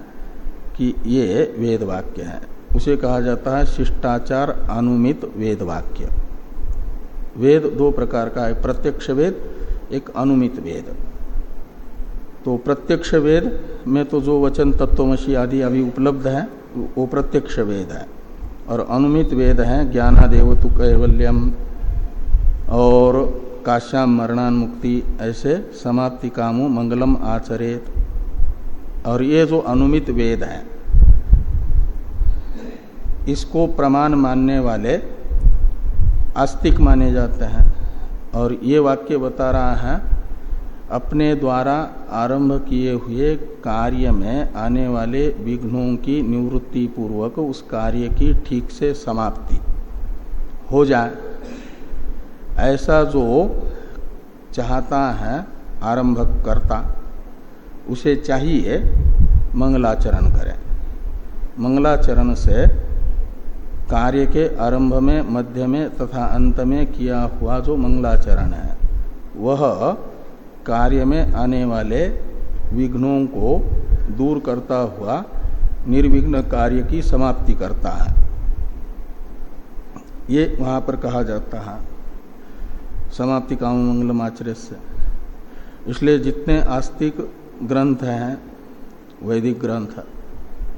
कि ये वेद वाक्य है। उसे कहा जाता है शिष्टाचार अनुमित वेद वाक्य वेद दो प्रकार का है। प्रत्यक्ष वेद, एक अनुमित वेद। तो प्रत्यक्ष वेद में तो जो वचन तत्वमसी आदि अभी उपलब्ध है, वो प्रत्यक्ष वेद है। और अनुमित वेद है ज्ञानादेव तु कैवल्यम। और काश्याम मरणान मुक्ति ऐसे समाप्ति कामो मंगलम आचरेत और ये जो अनुमित वेद है, इसको प्रमाण मानने वाले आस्तिक माने जाते हैं। और ये वाक्य बता रहा है, अपने द्वारा आरंभ किए हुए कार्य में आने वाले विघ्नों की निवृत्ति पूर्वक उस कार्य की ठीक से समाप्ति हो जाए। ऐसा जो चाहता है आरंभक करता, उसे चाहिए मंगलाचरण करें। मंगलाचरण से कार्य के आरंभ में, मध्य में तथा अंत में किया हुआ जो मंगलाचरण है, वह कार्य में आने वाले विघ्नों को दूर करता हुआ निर्विघ्न कार्य की समाप्ति करता है। ये वहाँ पर कहा जाता है। समाप्ति काम मंगलम आचर्य से। इसलिए जितने आस्तिक ग्रंथ हैं, वैदिक ग्रंथ,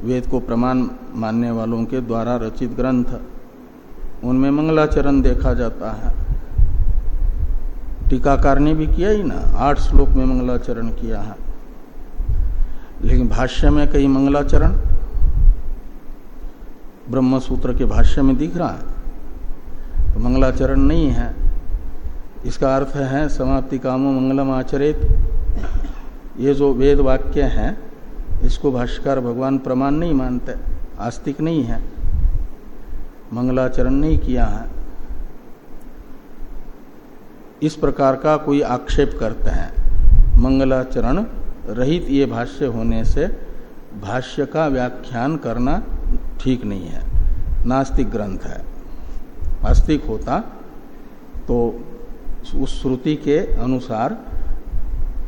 वेद को प्रमाण मानने वालों के द्वारा रचित ग्रंथ, उनमें मंगलाचरण देखा जाता है। टीकाकार ने भी किया ही ना, आठ श्लोक में मंगलाचरण किया है। लेकिन भाष्य में कई मंगलाचरण ब्रह्म सूत्र के भाष्य में दिख रहा है। तो मंगलाचरण नहीं है। इसका अर्थ है समाप्ति कामो मंगलम आचरित। ये जो वेद वाक्य है, इसको भाष्यकार भगवान प्रमाण नहीं मानते, आस्तिक नहीं है, मंगलाचरण नहीं किया है। इस प्रकार का कोई आक्षेप करते हैं। मंगलाचरण रहित ये भाष्य होने से भाष्य का व्याख्यान करना ठीक नहीं है, नास्तिक ग्रंथ है। आस्तिक होता तो उस श्रुति के अनुसार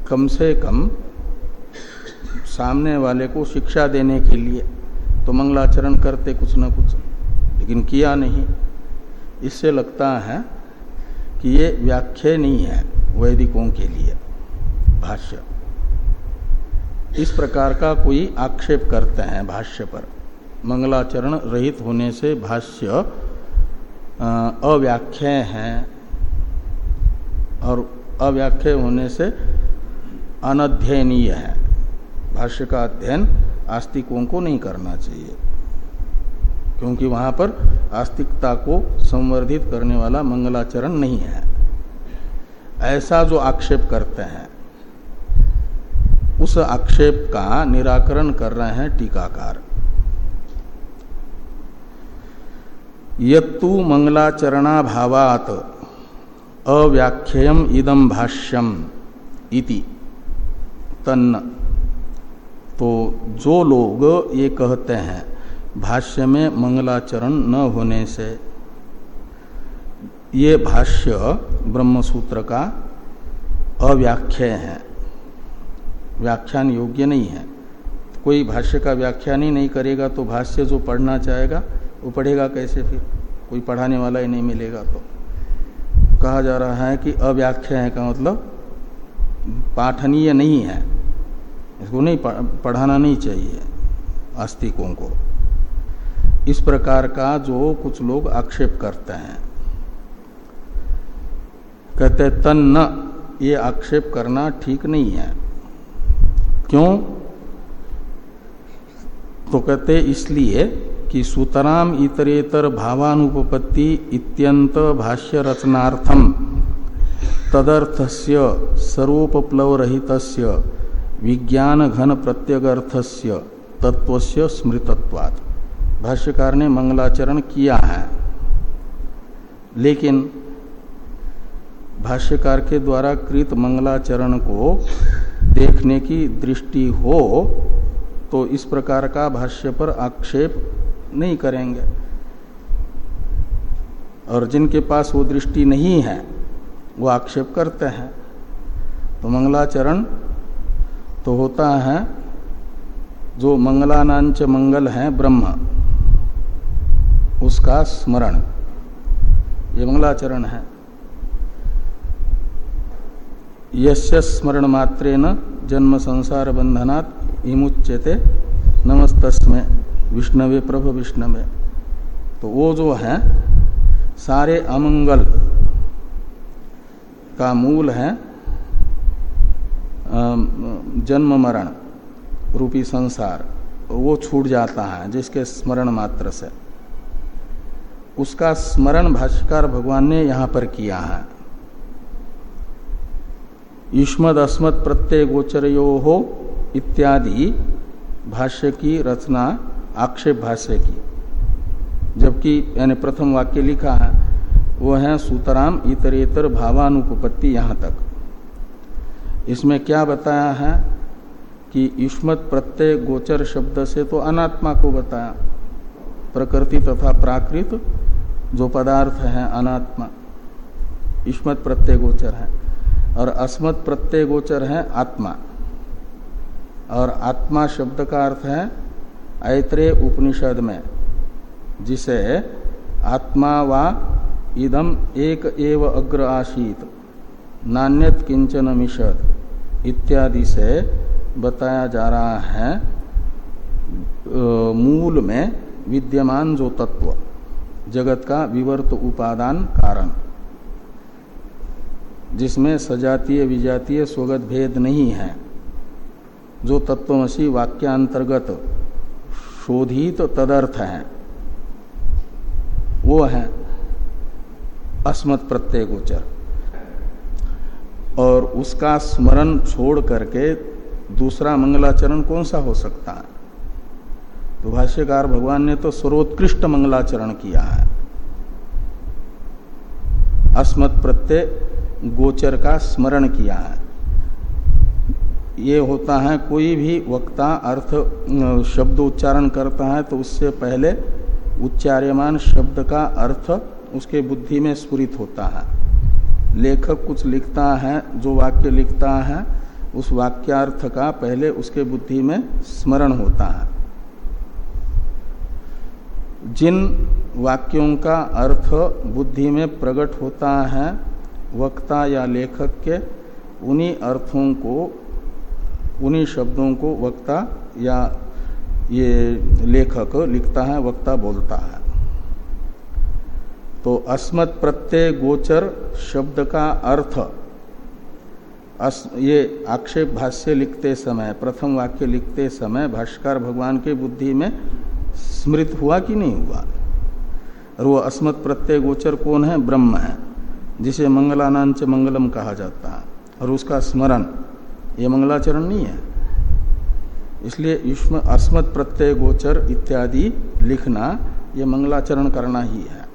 कम से कम सामने वाले को शिक्षा देने के लिए तो मंगलाचरण करते कुछ ना कुछ, लेकिन किया नहीं। इससे लगता है कि ये व्याख्या नहीं है वैदिकों के लिए भाष्य। इस प्रकार का कोई आक्षेप करते हैं भाष्य पर। मंगलाचरण रहित होने से भाष्य अव्याख्या है। और अव्याख्य होने से अनध्ययनीय है। भाष्य का अध्ययन आस्तिकों को नहीं करना चाहिए, क्योंकि वहाँ पर आस्तिकता को संवर्धित करने वाला मंगलाचरण नहीं है। ऐसा जो आक्षेप करते हैं, उस आक्षेप का निराकरण कर रहे हैं टीकाकार। यत्तु मंगलाचरणा भावात अव्याख्यम इदम भाष्यम इति। तन्न। तो जो लोग ये कहते हैं, भाष्य में मंगलाचरण न होने से, ये भाष्य ब्रह्मसूत्र का अव्याख्य है। व्याख्यान योग्य नहीं है। कोई भाष्य का व्याख्यान ही नहीं करेगा तो भाष्य जो पढ़ना चाहेगा, वो पढ़ेगा कैसे फिर? कोई पढ़ाने वाला ही नहीं मिलेगा तो। कहा जा रहा है कि अव्याख्या है का मतलब पाठनीय नहीं है। इसको नहीं पढ़ाना नहीं चाहिए आस्तिकों को। इस प्रकार का जो कुछ लोग आक्षेप करते हैं। कहते तन न, ये आक्षेप करना ठीक नहीं है। क्यों? तो कहते इसलिए कि सुतराम इतरेतर भावानुपपत्ति इत्यंत भाष्य रचनार्थम तदर्थस्य सर्वोपप्लवरहितस्य विज्ञान घन प्रत्यगर्थस्य तत्वस्य स्मृतत्वात्। भाष्यकार ने मंगलाचरण किया है। लेकिन भाष्यकार के द्वारा कृत मंगलाचरण को देखने की दृष्टि हो तो इस प्रकार का भाष्य पर आक्षेप नहीं करेंगे। और जिनके पास वो दृष्टि नहीं है, वो आक्षेप करते हैं। तो मंगलाचरण तो होता है, जो मंगलानांच मंगल है ब्रह्म, उसका स्मरण। ये मंगलाचरण है। यस्य स्मरण मात्रेन जन्म संसार बंधनात् इमुच्यते नमस्तस्मे। विष्णवे, प्रभु विष्णवे। तो वो जो है, सारे अमंगल का मूल है जन्म मरण रूपी संसार, वो छूट जाता है जिसके स्मरण मात्र से। उसका स्मरण भाष्यकार भगवान ने यहाँ पर किया है। युष्मद अस्मद प्रत्यय गोचरयो हो इत्यादि भाष्य की रचना आक्षेप भाष्य की। जबकि यानी प्रथम वाक्य लिखा है, वो है, सूतराम इतरेतर भावानुपत्ति यहाँ तक। इसमें क्या बताया है कि युष्मत प्रत्यय गोचर शब्द से तो अनात्मा को बताया। प्रकृति तथा प्राकृत जो पदार्थ है अनात्मा, युष्मत प्रत्यय गोचर है। और अस्मत् प्रत्यय गोचर है आत्मा। और आत्मा शब्द का अर्थ है ऐत्रे उपनिषद में, जिसे आत्मा वा इदम एक एव अग्र आशीत नान्यत किंचन मिषद इत्यादि से बताया जा रहा है मूल में विद्यमान जो तत्व, जगत का विवर्त उपादान कारण। जिसमें सजातीय विजातीय स्वगत भेद नहीं है, जो तत्वमसी वाक्यांतर्गत शोधित तदर्थ है। वो है अस्मत् प्रत्यय गोचर और उसका स्मरण छोड़ करके दूसरा मंगलाचरण कौन सा हो सकता है? तो भाष्यकार भगवान ने तो सर्वोत्कृष्ट मंगलाचरण किया है। अस्मत् प्रत्यय गोचर का स्मरण किया है। ये होता है, कोई भी वक्ता अर्थ शब्द उच्चारण करता है तो उससे पहले उच्चार्यमान शब्द का अर्थ उसके बुद्धि में स्फुरित होता है। लेखक कुछ लिखता है, जो वाक्य लिखता है, उस वाक्यार्थ का पहले उसके बुद्धि में स्मरण होता है। जिन वाक्यों का अर्थ बुद्धि में प्रकट होता है, वक्ता या लेखक के, उन्हीं अर्थों को उन्हीं शब्दों को वक्ता या ये लेखक लिखता है वक्ता बोलता है। तो अस्मत् प्रत्यय गोचर शब्द का अर्थ अस, ये आक्षेप भाष्य लिखते समय प्रथम वाक्य लिखते समय भाष्कर भगवान के बुद्धि में स्मृत हुआ कि नहीं हुआ? और वो अस्मत् प्रत्यय गोचर कौन है? ब्रह्म है जिसे मंगलानांच मंगलम कहा जाता है और उसका स्मरण ये मंगलाचरण नहीं है। इसलिए युष्म अस्मत् प्रत्यय गोचर इत्यादि लिखना ये मंगलाचरण करना ही है।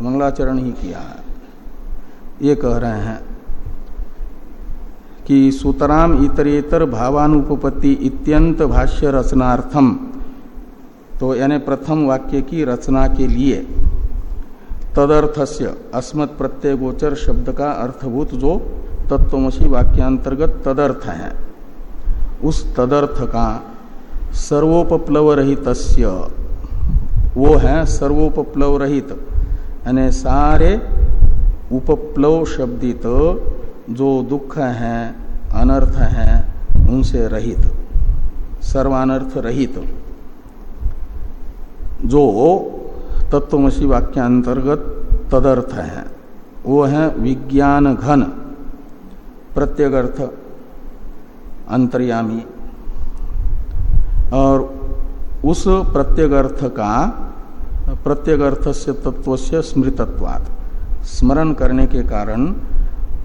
मंगलाचरण ही किया है। ये कह रहे हैं कि सुतराम इतरेतर भावानुपपत्ति इत्यंत भाष्य रचनार्थम। तो यानी प्रथम वाक्य की रचना के लिए तदर्थस्य अस्मत् प्रत्यय गोचर शब्द का अर्थभूत जो तत्वमसी वाक्यांतर्गत तदर्थ है। उस तदर्थ का सर्वोपप्लव रहित वो है सर्वोपप्लव रहित यानी सारे उपप्लव शब्दित जो दुख है, अनर्थ है, उनसे रहित, सर्वानर्थ रहित। जो तत्वमसी वाक्यांतर्गत तदर्थ है, वो है विज्ञान घन प्रत्यगर्थ अंतर्यामी। और उस प्रत्यगर्थ का प्रत्यगर्थ से तत्व से स्मृतत्वात्। स्मरण करने के कारण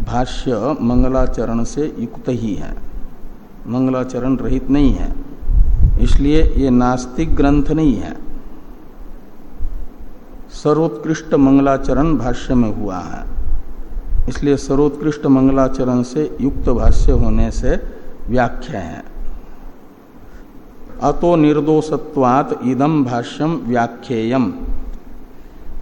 भाष्य मंगलाचरण से युक्त ही है। मंगलाचरण रहित नहीं है। इसलिए ये नास्तिक ग्रंथ नहीं है। सर्वोत्कृष्ट मंगलाचरण भाष्य में हुआ है। इसलिए सर्वोत्कृष्ट मंगलाचरण से युक्त भाष्य होने से व्याख्या है। अतो निर्दोषत्वात इदम भाष्यम व्याख्येयम।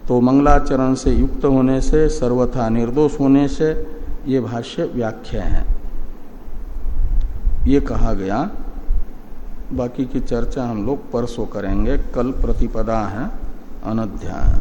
तो मंगलाचरण से युक्त होने से, सर्वथा निर्दोष होने से ये भाष्य व्याख्या है। ये कहा गया। बाकी की चर्चा हम लोग परसों करेंगे। कल प्रतिपदा है, अनध्याय।